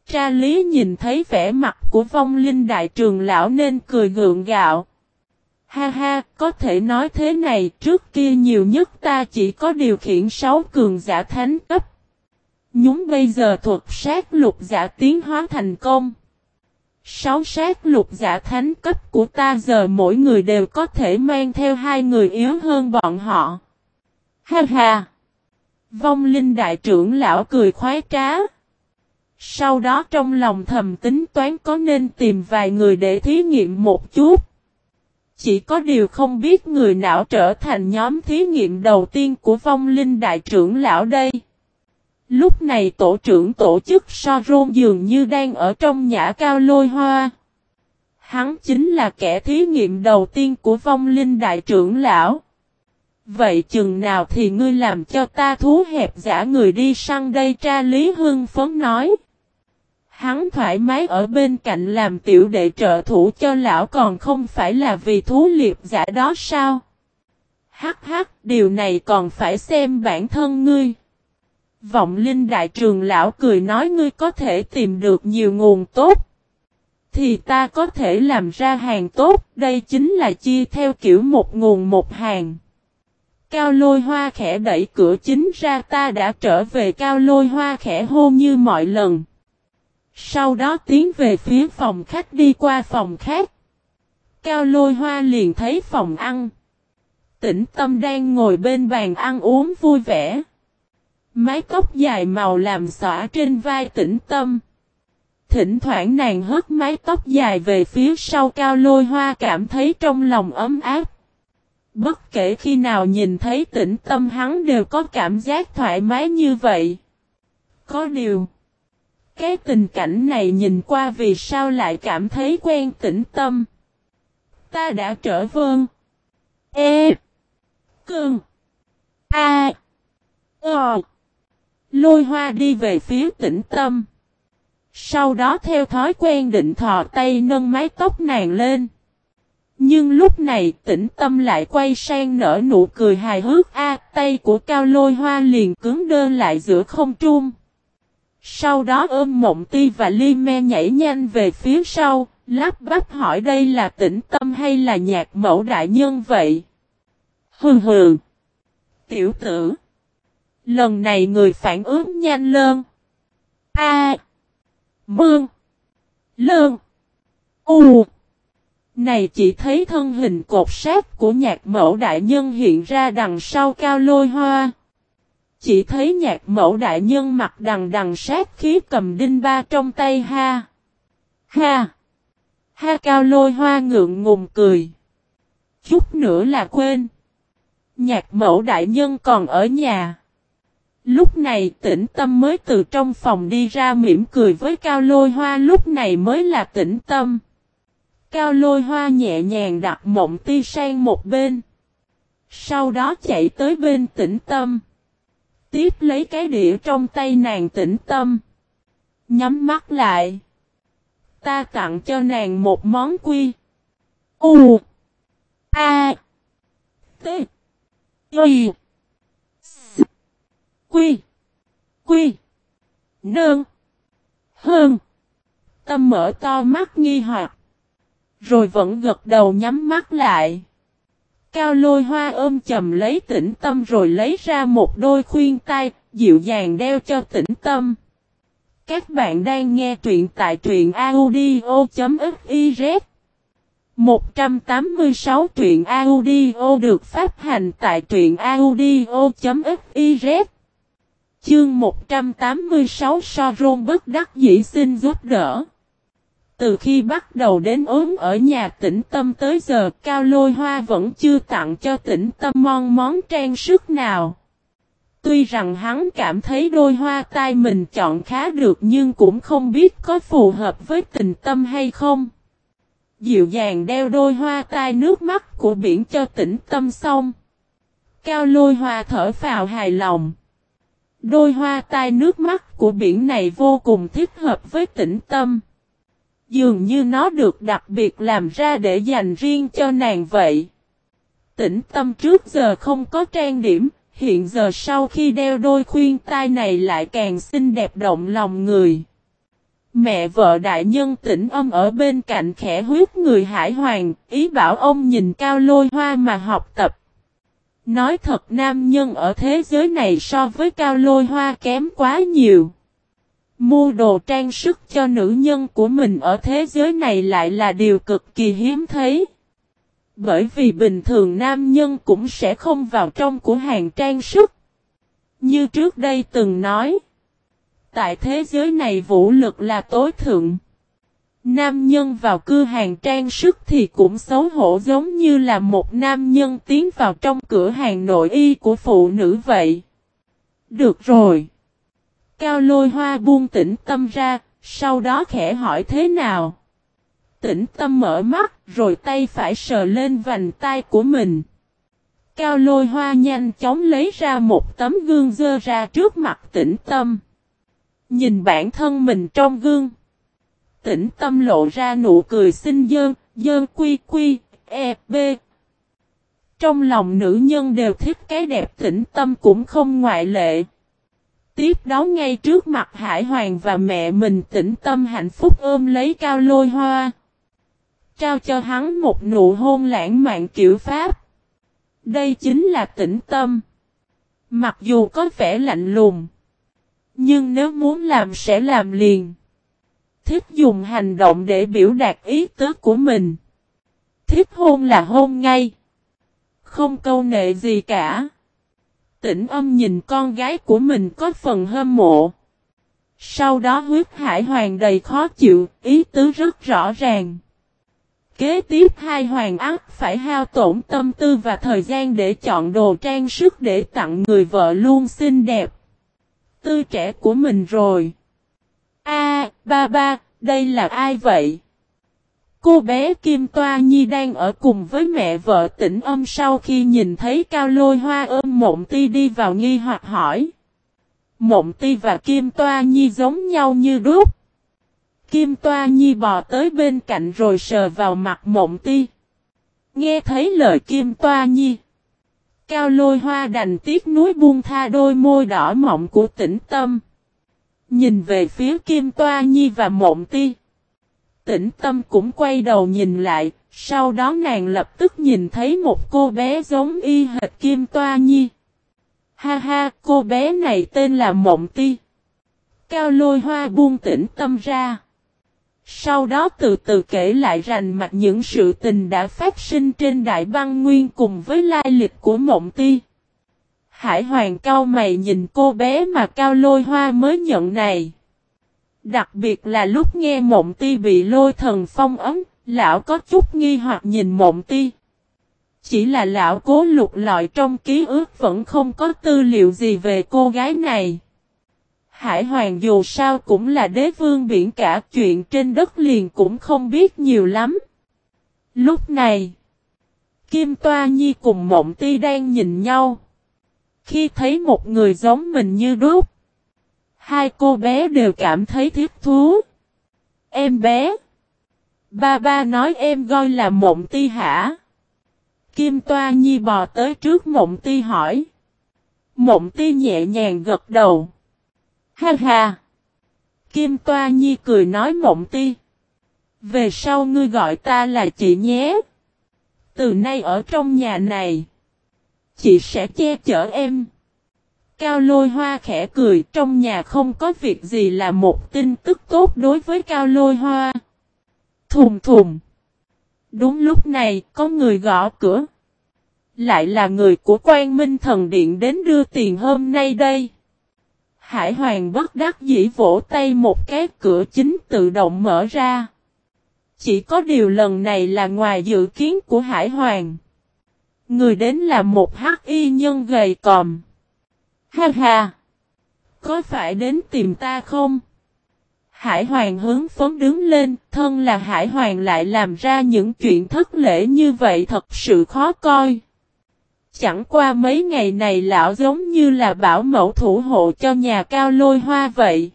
Tra lý nhìn thấy vẻ mặt của vong linh đại trường lão nên cười gượng gạo. Ha ha, có thể nói thế này, trước kia nhiều nhất ta chỉ có điều khiển sáu cường giả thánh cấp. Nhúng bây giờ thuật sát lục giả tiến hóa thành công. Sáu sát lục giả thánh cấp của ta giờ mỗi người đều có thể mang theo hai người yếu hơn bọn họ. Ha ha! Vong linh đại trưởng lão cười khoái trá. Sau đó trong lòng thầm tính toán có nên tìm vài người để thí nghiệm một chút. Chỉ có điều không biết người nào trở thành nhóm thí nghiệm đầu tiên của vong linh đại trưởng lão đây. Lúc này tổ trưởng tổ chức so rôn dường như đang ở trong nhã cao lôi hoa. Hắn chính là kẻ thí nghiệm đầu tiên của vong linh đại trưởng lão. Vậy chừng nào thì ngươi làm cho ta thú hẹp giả người đi săn đây tra lý hương phấn nói. Hắn thoải mái ở bên cạnh làm tiểu đệ trợ thủ cho lão còn không phải là vì thú liệp giả đó sao? Hắc hắc, điều này còn phải xem bản thân ngươi. Vọng linh đại trường lão cười nói ngươi có thể tìm được nhiều nguồn tốt. Thì ta có thể làm ra hàng tốt, đây chính là chia theo kiểu một nguồn một hàng. Cao lôi hoa khẽ đẩy cửa chính ra ta đã trở về cao lôi hoa khẽ hô như mọi lần. Sau đó tiến về phía phòng khách đi qua phòng khác. Cao lôi hoa liền thấy phòng ăn. Tĩnh tâm đang ngồi bên bàn ăn uống vui vẻ. Mái tóc dài màu làm xõa trên vai tĩnh tâm. Thỉnh thoảng nàng hất mái tóc dài về phía sau cao lôi hoa cảm thấy trong lòng ấm áp. Bất kể khi nào nhìn thấy tĩnh tâm hắn đều có cảm giác thoải mái như vậy. Có điều. Cái tình cảnh này nhìn qua vì sao lại cảm thấy quen tĩnh tâm. Ta đã trở vương. E. Cương. A. Ờ. Lôi hoa đi về phía tĩnh tâm. Sau đó theo thói quen định thò tay nâng mái tóc nàng lên. Nhưng lúc này tĩnh tâm lại quay sang nở nụ cười hài hước a tay của cao lôi hoa liền cứng đơn lại giữa không trung. Sau đó ôm mộng ti và ly me nhảy nhanh về phía sau, lắp bắp hỏi đây là tĩnh tâm hay là nhạc mẫu đại nhân vậy? Hừ hừ. Tiểu tử. Lần này người phản ứng nhanh lơn. A. Mương. Lơn. U. Này chỉ thấy thân hình cột sát của nhạc mẫu đại nhân hiện ra đằng sau cao lôi hoa. Chỉ thấy nhạc mẫu đại nhân mặt đằng đằng sát khí cầm đinh ba trong tay ha. Ha. Ha cao lôi hoa ngượng ngùng cười. Chút nữa là quên. Nhạc mẫu đại nhân còn ở nhà. Lúc này tĩnh tâm mới từ trong phòng đi ra mỉm cười với cao lôi hoa, lúc này mới là tĩnh tâm. Cao lôi hoa nhẹ nhàng đặt mộng ti sang một bên. Sau đó chạy tới bên tĩnh tâm. Tiếp lấy cái đĩa trong tay nàng tĩnh tâm. Nhắm mắt lại. Ta tặng cho nàng một món quy. U. A. T. Y. Quy. Quy. Nương. Hơn. Tâm mở to mắt nghi hoặc. Rồi vẫn gật đầu nhắm mắt lại. Cao lôi hoa ôm chầm lấy tĩnh tâm rồi lấy ra một đôi khuyên tay dịu dàng đeo cho tĩnh tâm. Các bạn đang nghe truyện tại truyện audio.fiz 186 truyện audio được phát hành tại truyện audio.fiz Chương 186 So Rôn bất đắc dĩ xin giúp đỡ từ khi bắt đầu đến ốm ở nhà tĩnh tâm tới giờ, Cao Lôi Hoa vẫn chưa tặng cho tĩnh tâm mon món trang sức nào. Tuy rằng hắn cảm thấy đôi hoa tai mình chọn khá được nhưng cũng không biết có phù hợp với tình tâm hay không. Dịu dàng đeo đôi hoa tai nước mắt của biển cho tĩnh tâm xong. Cao lôi hoa thở phào hài lòng. Đôi hoa tai nước mắt của biển này vô cùng thích hợp với tĩnh tâm. Dường như nó được đặc biệt làm ra để dành riêng cho nàng vậy. Tĩnh tâm trước giờ không có trang điểm, hiện giờ sau khi đeo đôi khuyên tai này lại càng xinh đẹp động lòng người. Mẹ vợ đại nhân tỉnh âm ở bên cạnh khẽ huyết người hải hoàng, ý bảo ông nhìn cao lôi hoa mà học tập. Nói thật nam nhân ở thế giới này so với cao lôi hoa kém quá nhiều. Mua đồ trang sức cho nữ nhân của mình ở thế giới này lại là điều cực kỳ hiếm thấy. Bởi vì bình thường nam nhân cũng sẽ không vào trong của hàng trang sức. Như trước đây từng nói. Tại thế giới này vũ lực là tối thượng. Nam nhân vào cửa hàng trang sức thì cũng xấu hổ giống như là một nam nhân tiến vào trong cửa hàng nội y của phụ nữ vậy. Được rồi. Cao lôi hoa buông tĩnh tâm ra, sau đó khẽ hỏi thế nào. Tĩnh tâm mở mắt, rồi tay phải sờ lên vành tay của mình. Cao lôi hoa nhanh chóng lấy ra một tấm gương dơ ra trước mặt tĩnh tâm. Nhìn bản thân mình trong gương. Tĩnh tâm lộ ra nụ cười xinh dơn, dơn quy quy, e, b. Trong lòng nữ nhân đều thích cái đẹp tĩnh tâm cũng không ngoại lệ. Tiếp đó ngay trước mặt Hải Hoàng và mẹ mình tĩnh tâm hạnh phúc ôm lấy cao lôi hoa. Trao cho hắn một nụ hôn lãng mạn kiểu Pháp. Đây chính là tĩnh tâm. Mặc dù có vẻ lạnh lùng. Nhưng nếu muốn làm sẽ làm liền. Thích dùng hành động để biểu đạt ý tứ của mình. Thích hôn là hôn ngay. Không câu nệ gì cả. Tĩnh âm nhìn con gái của mình có phần hâm mộ. Sau đó huyết hải hoàng đầy khó chịu, ý tứ rất rõ ràng. Kế tiếp hai hoàng ác phải hao tổn tâm tư và thời gian để chọn đồ trang sức để tặng người vợ luôn xinh đẹp. Tư trẻ của mình rồi. A, ba ba, đây là ai vậy? Cô bé Kim Toa Nhi đang ở cùng với mẹ vợ tỉnh âm sau khi nhìn thấy Cao Lôi Hoa ôm Mộng Ti đi vào nghi hoặc hỏi. Mộng Ti và Kim Toa Nhi giống nhau như đúc. Kim Toa Nhi bò tới bên cạnh rồi sờ vào mặt Mộng Ti. Nghe thấy lời Kim Toa Nhi. Cao Lôi Hoa đành tiếc núi buông tha đôi môi đỏ mọng của tĩnh tâm. Nhìn về phía Kim Toa Nhi và Mộng Ti. Tĩnh tâm cũng quay đầu nhìn lại, sau đó nàng lập tức nhìn thấy một cô bé giống y hệt Kim Toa Nhi. Ha ha, cô bé này tên là Mộng Ti. Cao lôi hoa buông tĩnh tâm ra. Sau đó từ từ kể lại rành mạch những sự tình đã phát sinh trên Đại băng Nguyên cùng với lai lịch của Mộng Ti. Hải Hoàng cao mày nhìn cô bé mà Cao Lôi Hoa mới nhận này. Đặc biệt là lúc nghe Mộng Ti bị lôi thần phong ấm, lão có chút nghi hoặc nhìn Mộng Ti. Chỉ là lão cố lục lọi trong ký ức vẫn không có tư liệu gì về cô gái này. Hải Hoàng dù sao cũng là đế vương biển cả chuyện trên đất liền cũng không biết nhiều lắm. Lúc này, Kim Toa Nhi cùng Mộng Ti đang nhìn nhau. Khi thấy một người giống mình như đúc, hai cô bé đều cảm thấy thiết thú. Em bé, ba ba nói em gọi là Mộng Ti hả? Kim Toa Nhi bò tới trước Mộng Ti hỏi. Mộng Ti nhẹ nhàng gật đầu. Ha ha! Kim Toa Nhi cười nói mộng ti. Về sau ngươi gọi ta là chị nhé. Từ nay ở trong nhà này. Chị sẽ che chở em. Cao lôi hoa khẽ cười, trong nhà không có việc gì là một tin tức tốt đối với cao lôi hoa. Thùng thùng. Đúng lúc này, có người gõ cửa. Lại là người của quan minh thần điện đến đưa tiền hôm nay đây. Hải Hoàng bất đắc dĩ vỗ tay một cái, cửa chính tự động mở ra. Chỉ có điều lần này là ngoài dự kiến của Hải Hoàng. Người đến là một hắc y nhân gầy còm. Ha ha! Có phải đến tìm ta không? Hải Hoàng hướng phấn đứng lên, thân là Hải Hoàng lại làm ra những chuyện thất lễ như vậy thật sự khó coi. Chẳng qua mấy ngày này lão giống như là bảo mẫu thủ hộ cho nhà cao lôi hoa vậy.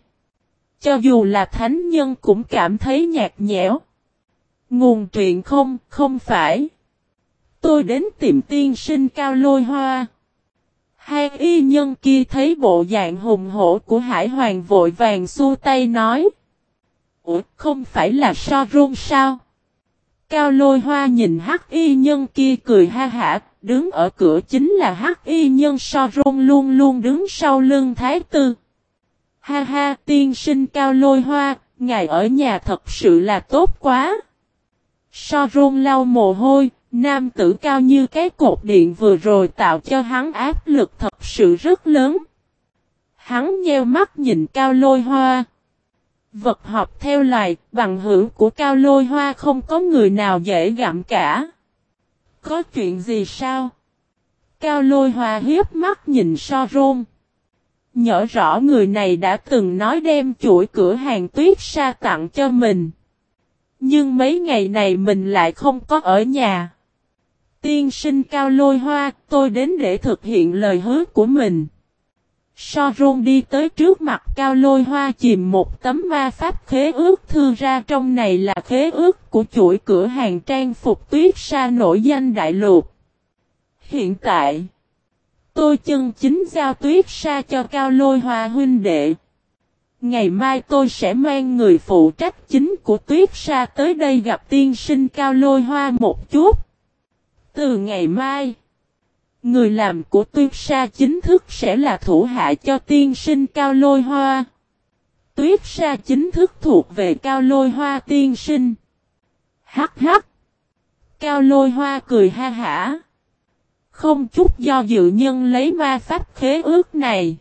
Cho dù là thánh nhân cũng cảm thấy nhạt nhẽo. Nguồn truyện không, không phải. Tôi đến tìm tiên sinh cao lôi hoa. Hai y nhân kia thấy bộ dạng hùng hổ của hải hoàng vội vàng xua tay nói. Ủa, không phải là so rôn sao? Cao lôi hoa nhìn hắc y nhân kia cười ha hả, đứng ở cửa chính là hắc y nhân so rôn luôn luôn đứng sau lưng thái tư. Ha ha, tiên sinh cao lôi hoa, ngài ở nhà thật sự là tốt quá. So rôn lau mồ hôi, nam tử cao như cái cột điện vừa rồi tạo cho hắn áp lực thật sự rất lớn. Hắn nheo mắt nhìn cao lôi hoa. Vật học theo loài, bằng hữu của cao lôi hoa không có người nào dễ gặm cả. Có chuyện gì sao? Cao lôi hoa hiếp mắt nhìn so rôn. nhỏ rõ người này đã từng nói đem chuỗi cửa hàng tuyết sa tặng cho mình. Nhưng mấy ngày này mình lại không có ở nhà. Tiên sinh cao lôi hoa, tôi đến để thực hiện lời hứa của mình. So rôn đi tới trước mặt cao lôi hoa chìm một tấm ma pháp khế ước thư ra trong này là khế ước của chuỗi cửa hàng trang phục tuyết sa nổi danh đại lục. Hiện tại, tôi chân chính giao tuyết sa cho cao lôi hoa huynh đệ. Ngày mai tôi sẽ mang người phụ trách chính của tuyết sa tới đây gặp tiên sinh cao lôi hoa một chút. Từ ngày mai, người làm của tuyết sa chính thức sẽ là thủ hạ cho tiên sinh cao lôi hoa. Tuyết sa chính thức thuộc về cao lôi hoa tiên sinh. Hắc hắc. Cao lôi hoa cười ha hả. Không chút do dự nhân lấy ma pháp khế ước này.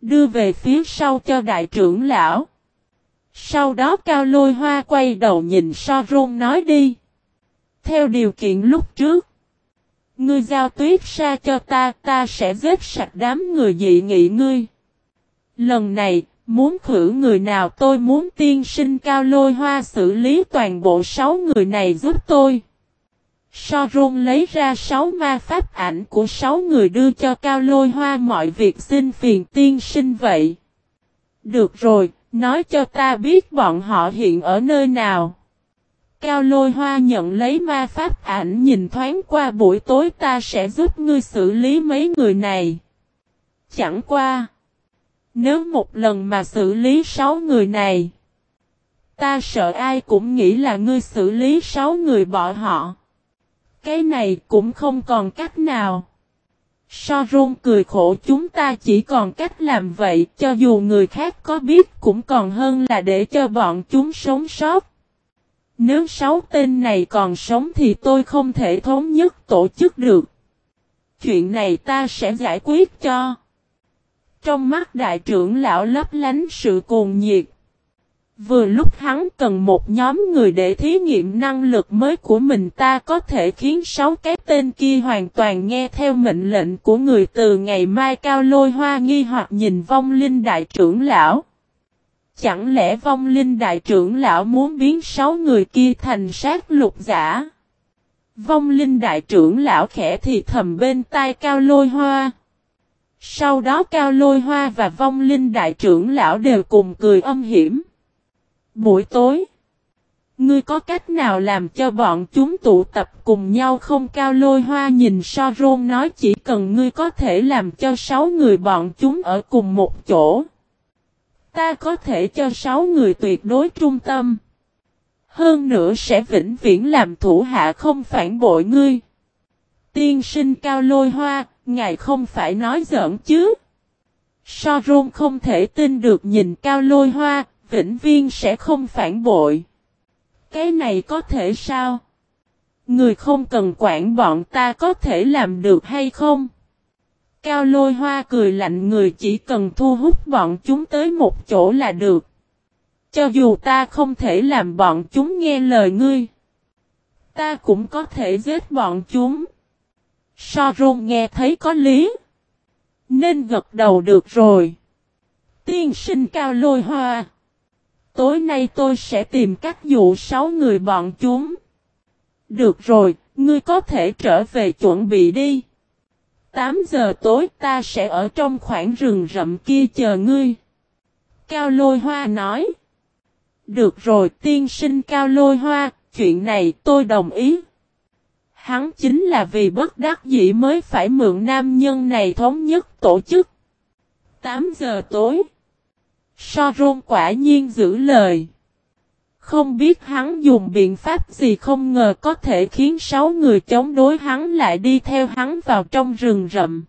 Đưa về phía sau cho đại trưởng lão. Sau đó cao lôi hoa quay đầu nhìn so rôn nói đi. Theo điều kiện lúc trước. Ngươi giao tuyết sa cho ta, ta sẽ giết sạch đám người dị nghị ngươi. Lần này, muốn khử người nào tôi muốn tiên sinh cao lôi hoa xử lý toàn bộ sáu người này giúp tôi. So rôn lấy ra sáu ma pháp ảnh của sáu người đưa cho cao lôi hoa mọi việc xin phiền tiên sinh vậy. Được rồi, nói cho ta biết bọn họ hiện ở nơi nào. Cao lôi hoa nhận lấy ma pháp, ảnh nhìn thoáng qua buổi tối, ta sẽ giúp ngươi xử lý mấy người này. Chẳng qua. Nếu một lần mà xử lý sáu người này. Ta sợ ai cũng nghĩ là ngươi xử lý sáu người bỏ họ. Cái này cũng không còn cách nào. So rôn cười khổ, chúng ta chỉ còn cách làm vậy, cho dù người khác có biết cũng còn hơn là để cho bọn chúng sống sót. Nếu sáu tên này còn sống thì tôi không thể thống nhất tổ chức được. Chuyện này ta sẽ giải quyết cho. Trong mắt đại trưởng lão lấp lánh sự cuồng nhiệt. Vừa lúc hắn cần một nhóm người để thí nghiệm năng lực mới của mình, ta có thể khiến sáu cái tên kia hoàn toàn nghe theo mệnh lệnh của người từ ngày mai cao lôi hoa nghi hoặc nhìn vong linh đại trưởng lão. Chẳng lẽ vong linh đại trưởng lão muốn biến sáu người kia thành sát lục giả? Vong linh đại trưởng lão khẽ thì thầm bên tai cao lôi hoa. Sau đó cao lôi hoa và vong linh đại trưởng lão đều cùng cười âm hiểm. Buổi tối. Ngươi có cách nào làm cho bọn chúng tụ tập cùng nhau không cao lôi hoa nhìn so rôn nói chỉ cần ngươi có thể làm cho sáu người bọn chúng ở cùng một chỗ. Ta có thể cho sáu người tuyệt đối trung tâm. Hơn nữa sẽ vĩnh viễn làm thủ hạ không phản bội ngươi. Tiên sinh cao lôi hoa, ngài không phải nói giỡn chứ. So rôn không thể tin được nhìn cao lôi hoa, vĩnh viên sẽ không phản bội. Cái này có thể sao? Người không cần quản bọn ta có thể làm được hay không? Cao lôi hoa cười lạnh người chỉ cần thu hút bọn chúng tới một chỗ là được. Cho dù ta không thể làm bọn chúng nghe lời ngươi. Ta cũng có thể giết bọn chúng. So rôn nghe thấy có lý. Nên gật đầu được rồi. Tiên sinh cao lôi hoa. Tối nay tôi sẽ tìm cách dụ sáu người bọn chúng. Được rồi, ngươi có thể trở về chuẩn bị đi. 8 giờ tối ta sẽ ở trong khoảng rừng rậm kia chờ ngươi. Cao lôi hoa nói. Được rồi tiên sinh cao lôi hoa, chuyện này tôi đồng ý. Hắn chính là vì bất đắc dĩ mới phải mượn nam nhân này thống nhất tổ chức. 8 giờ tối. So rôn quả nhiên giữ lời. Không biết hắn dùng biện pháp gì không ngờ có thể khiến sáu người chống đối hắn lại đi theo hắn vào trong rừng rậm.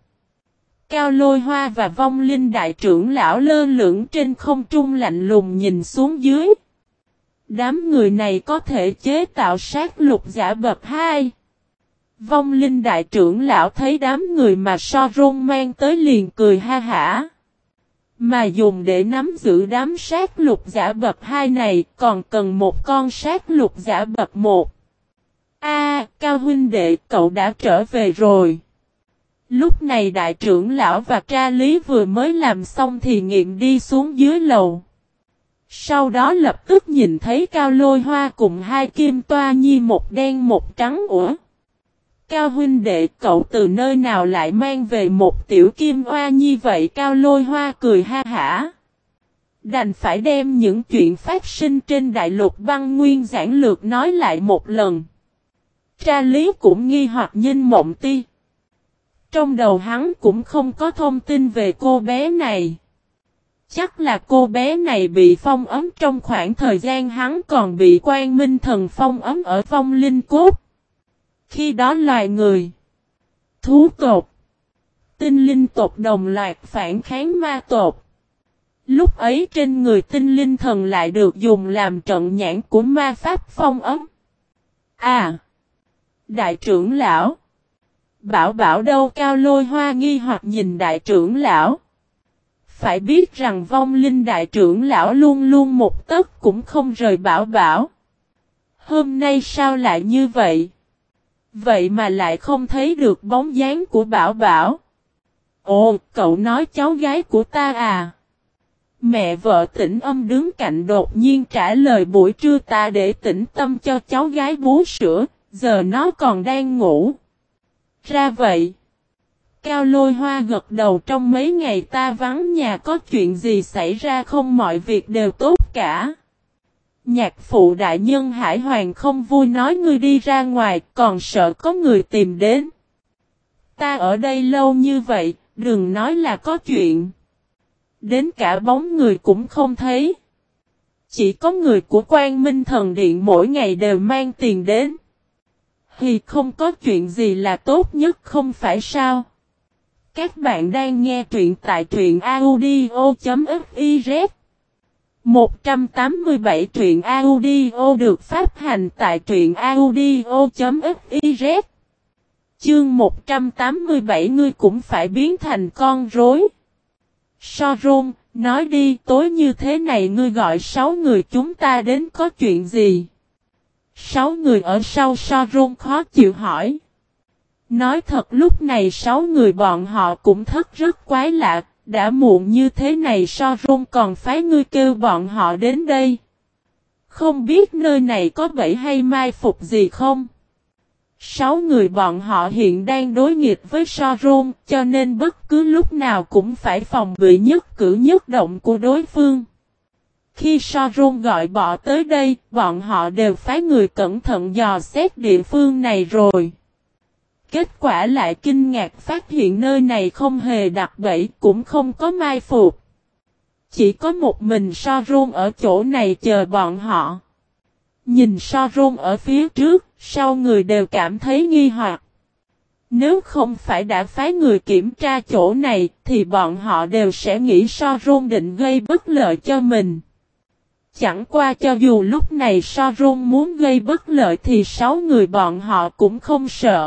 Cao lôi hoa và vong linh đại trưởng lão lơ lửng trên không trung lạnh lùng nhìn xuống dưới. Đám người này có thể chế tạo sát lục giả bậc hai. Vong linh đại trưởng lão thấy đám người mà so rôn mang tới liền cười ha hả. Mà dùng để nắm giữ đám sát lục giả bậc hai này còn cần một con sát lục giả bậc một. A, Cao huynh đệ cậu đã trở về rồi. Lúc này đại trưởng lão và tra lý vừa mới làm xong thì nghiệm đi xuống dưới lầu. Sau đó lập tức nhìn thấy cao lôi hoa cùng hai kim toa nhi một đen một trắng ủa. Cao huynh đệ, cậu từ nơi nào lại mang về một tiểu kim hoa như vậy cao lôi hoa cười ha hả. Đành phải đem những chuyện phát sinh trên đại lục băng nguyên giảng lược nói lại một lần. Tra lý cũng nghi hoặc nhìn mộng ti. Trong đầu hắn cũng không có thông tin về cô bé này. Chắc là cô bé này bị phong ấm trong khoảng thời gian hắn còn bị quan minh thần phong ấm ở phong linh cốt. Khi đó loài người, thú tộc, tinh linh tộc đồng loạt phản kháng ma tộc. Lúc ấy trên người tinh linh thần lại được dùng làm trận nhãn của ma pháp phong ấm. À! Đại trưởng lão! Bảo bảo đâu cao lôi hoa nghi hoặc nhìn đại trưởng lão. Phải biết rằng vong linh đại trưởng lão luôn luôn một tấc cũng không rời bảo bảo. Hôm nay sao lại như vậy? Vậy mà lại không thấy được bóng dáng của bảo bảo. Ồ, cậu nói cháu gái của ta à? Mẹ vợ tỉnh âm đứng cạnh đột nhiên trả lời buổi trưa ta để tĩnh tâm cho cháu gái bú sữa, giờ nó còn đang ngủ. Ra vậy. Cao lôi hoa gật đầu trong mấy ngày ta vắng nhà có chuyện gì xảy ra không mọi việc đều tốt cả. Nhạc phụ đại nhân Hải Hoàng không vui nói ngươi đi ra ngoài còn sợ có người tìm đến. Ta ở đây lâu như vậy, đừng nói là có chuyện. Đến cả bóng người cũng không thấy. Chỉ có người của quan minh thần điện mỗi ngày đều mang tiền đến. Thì không có chuyện gì là tốt nhất không phải sao? Các bạn đang nghe truyện tại truyện audio.fif 187 truyện audio được phát hành tại truyện audio.fiz Chương 187 ngươi cũng phải biến thành con rối. So rôn, nói đi tối như thế này ngươi gọi sáu người chúng ta đến có chuyện gì? Sáu người ở sau so rôn khó chịu hỏi. Nói thật lúc này sáu người bọn họ cũng thất rất quái lạ, đã muộn như thế này so rôn còn phái ngươi kêu bọn họ đến đây. Không biết nơi này có bẫy hay mai phục gì không? Sáu người bọn họ hiện đang đối nghịch với so rôn cho nên bất cứ lúc nào cũng phải phòng bị nhất cử nhất động của đối phương. Khi so rôn gọi bỏ tới đây, bọn họ đều phái người cẩn thận dò xét địa phương này rồi. Kết quả lại kinh ngạc phát hiện nơi này không hề đặt bẫy cũng không có mai phục. Chỉ có một mình so rôn ở chỗ này chờ bọn họ. Nhìn so rôn ở phía trước, sau người đều cảm thấy nghi hoặc. Nếu không phải đã phái người kiểm tra chỗ này, thì bọn họ đều sẽ nghĩ so rôn định gây bất lợi cho mình. Chẳng qua cho dù lúc này so rôn muốn gây bất lợi thì sáu người bọn họ cũng không sợ.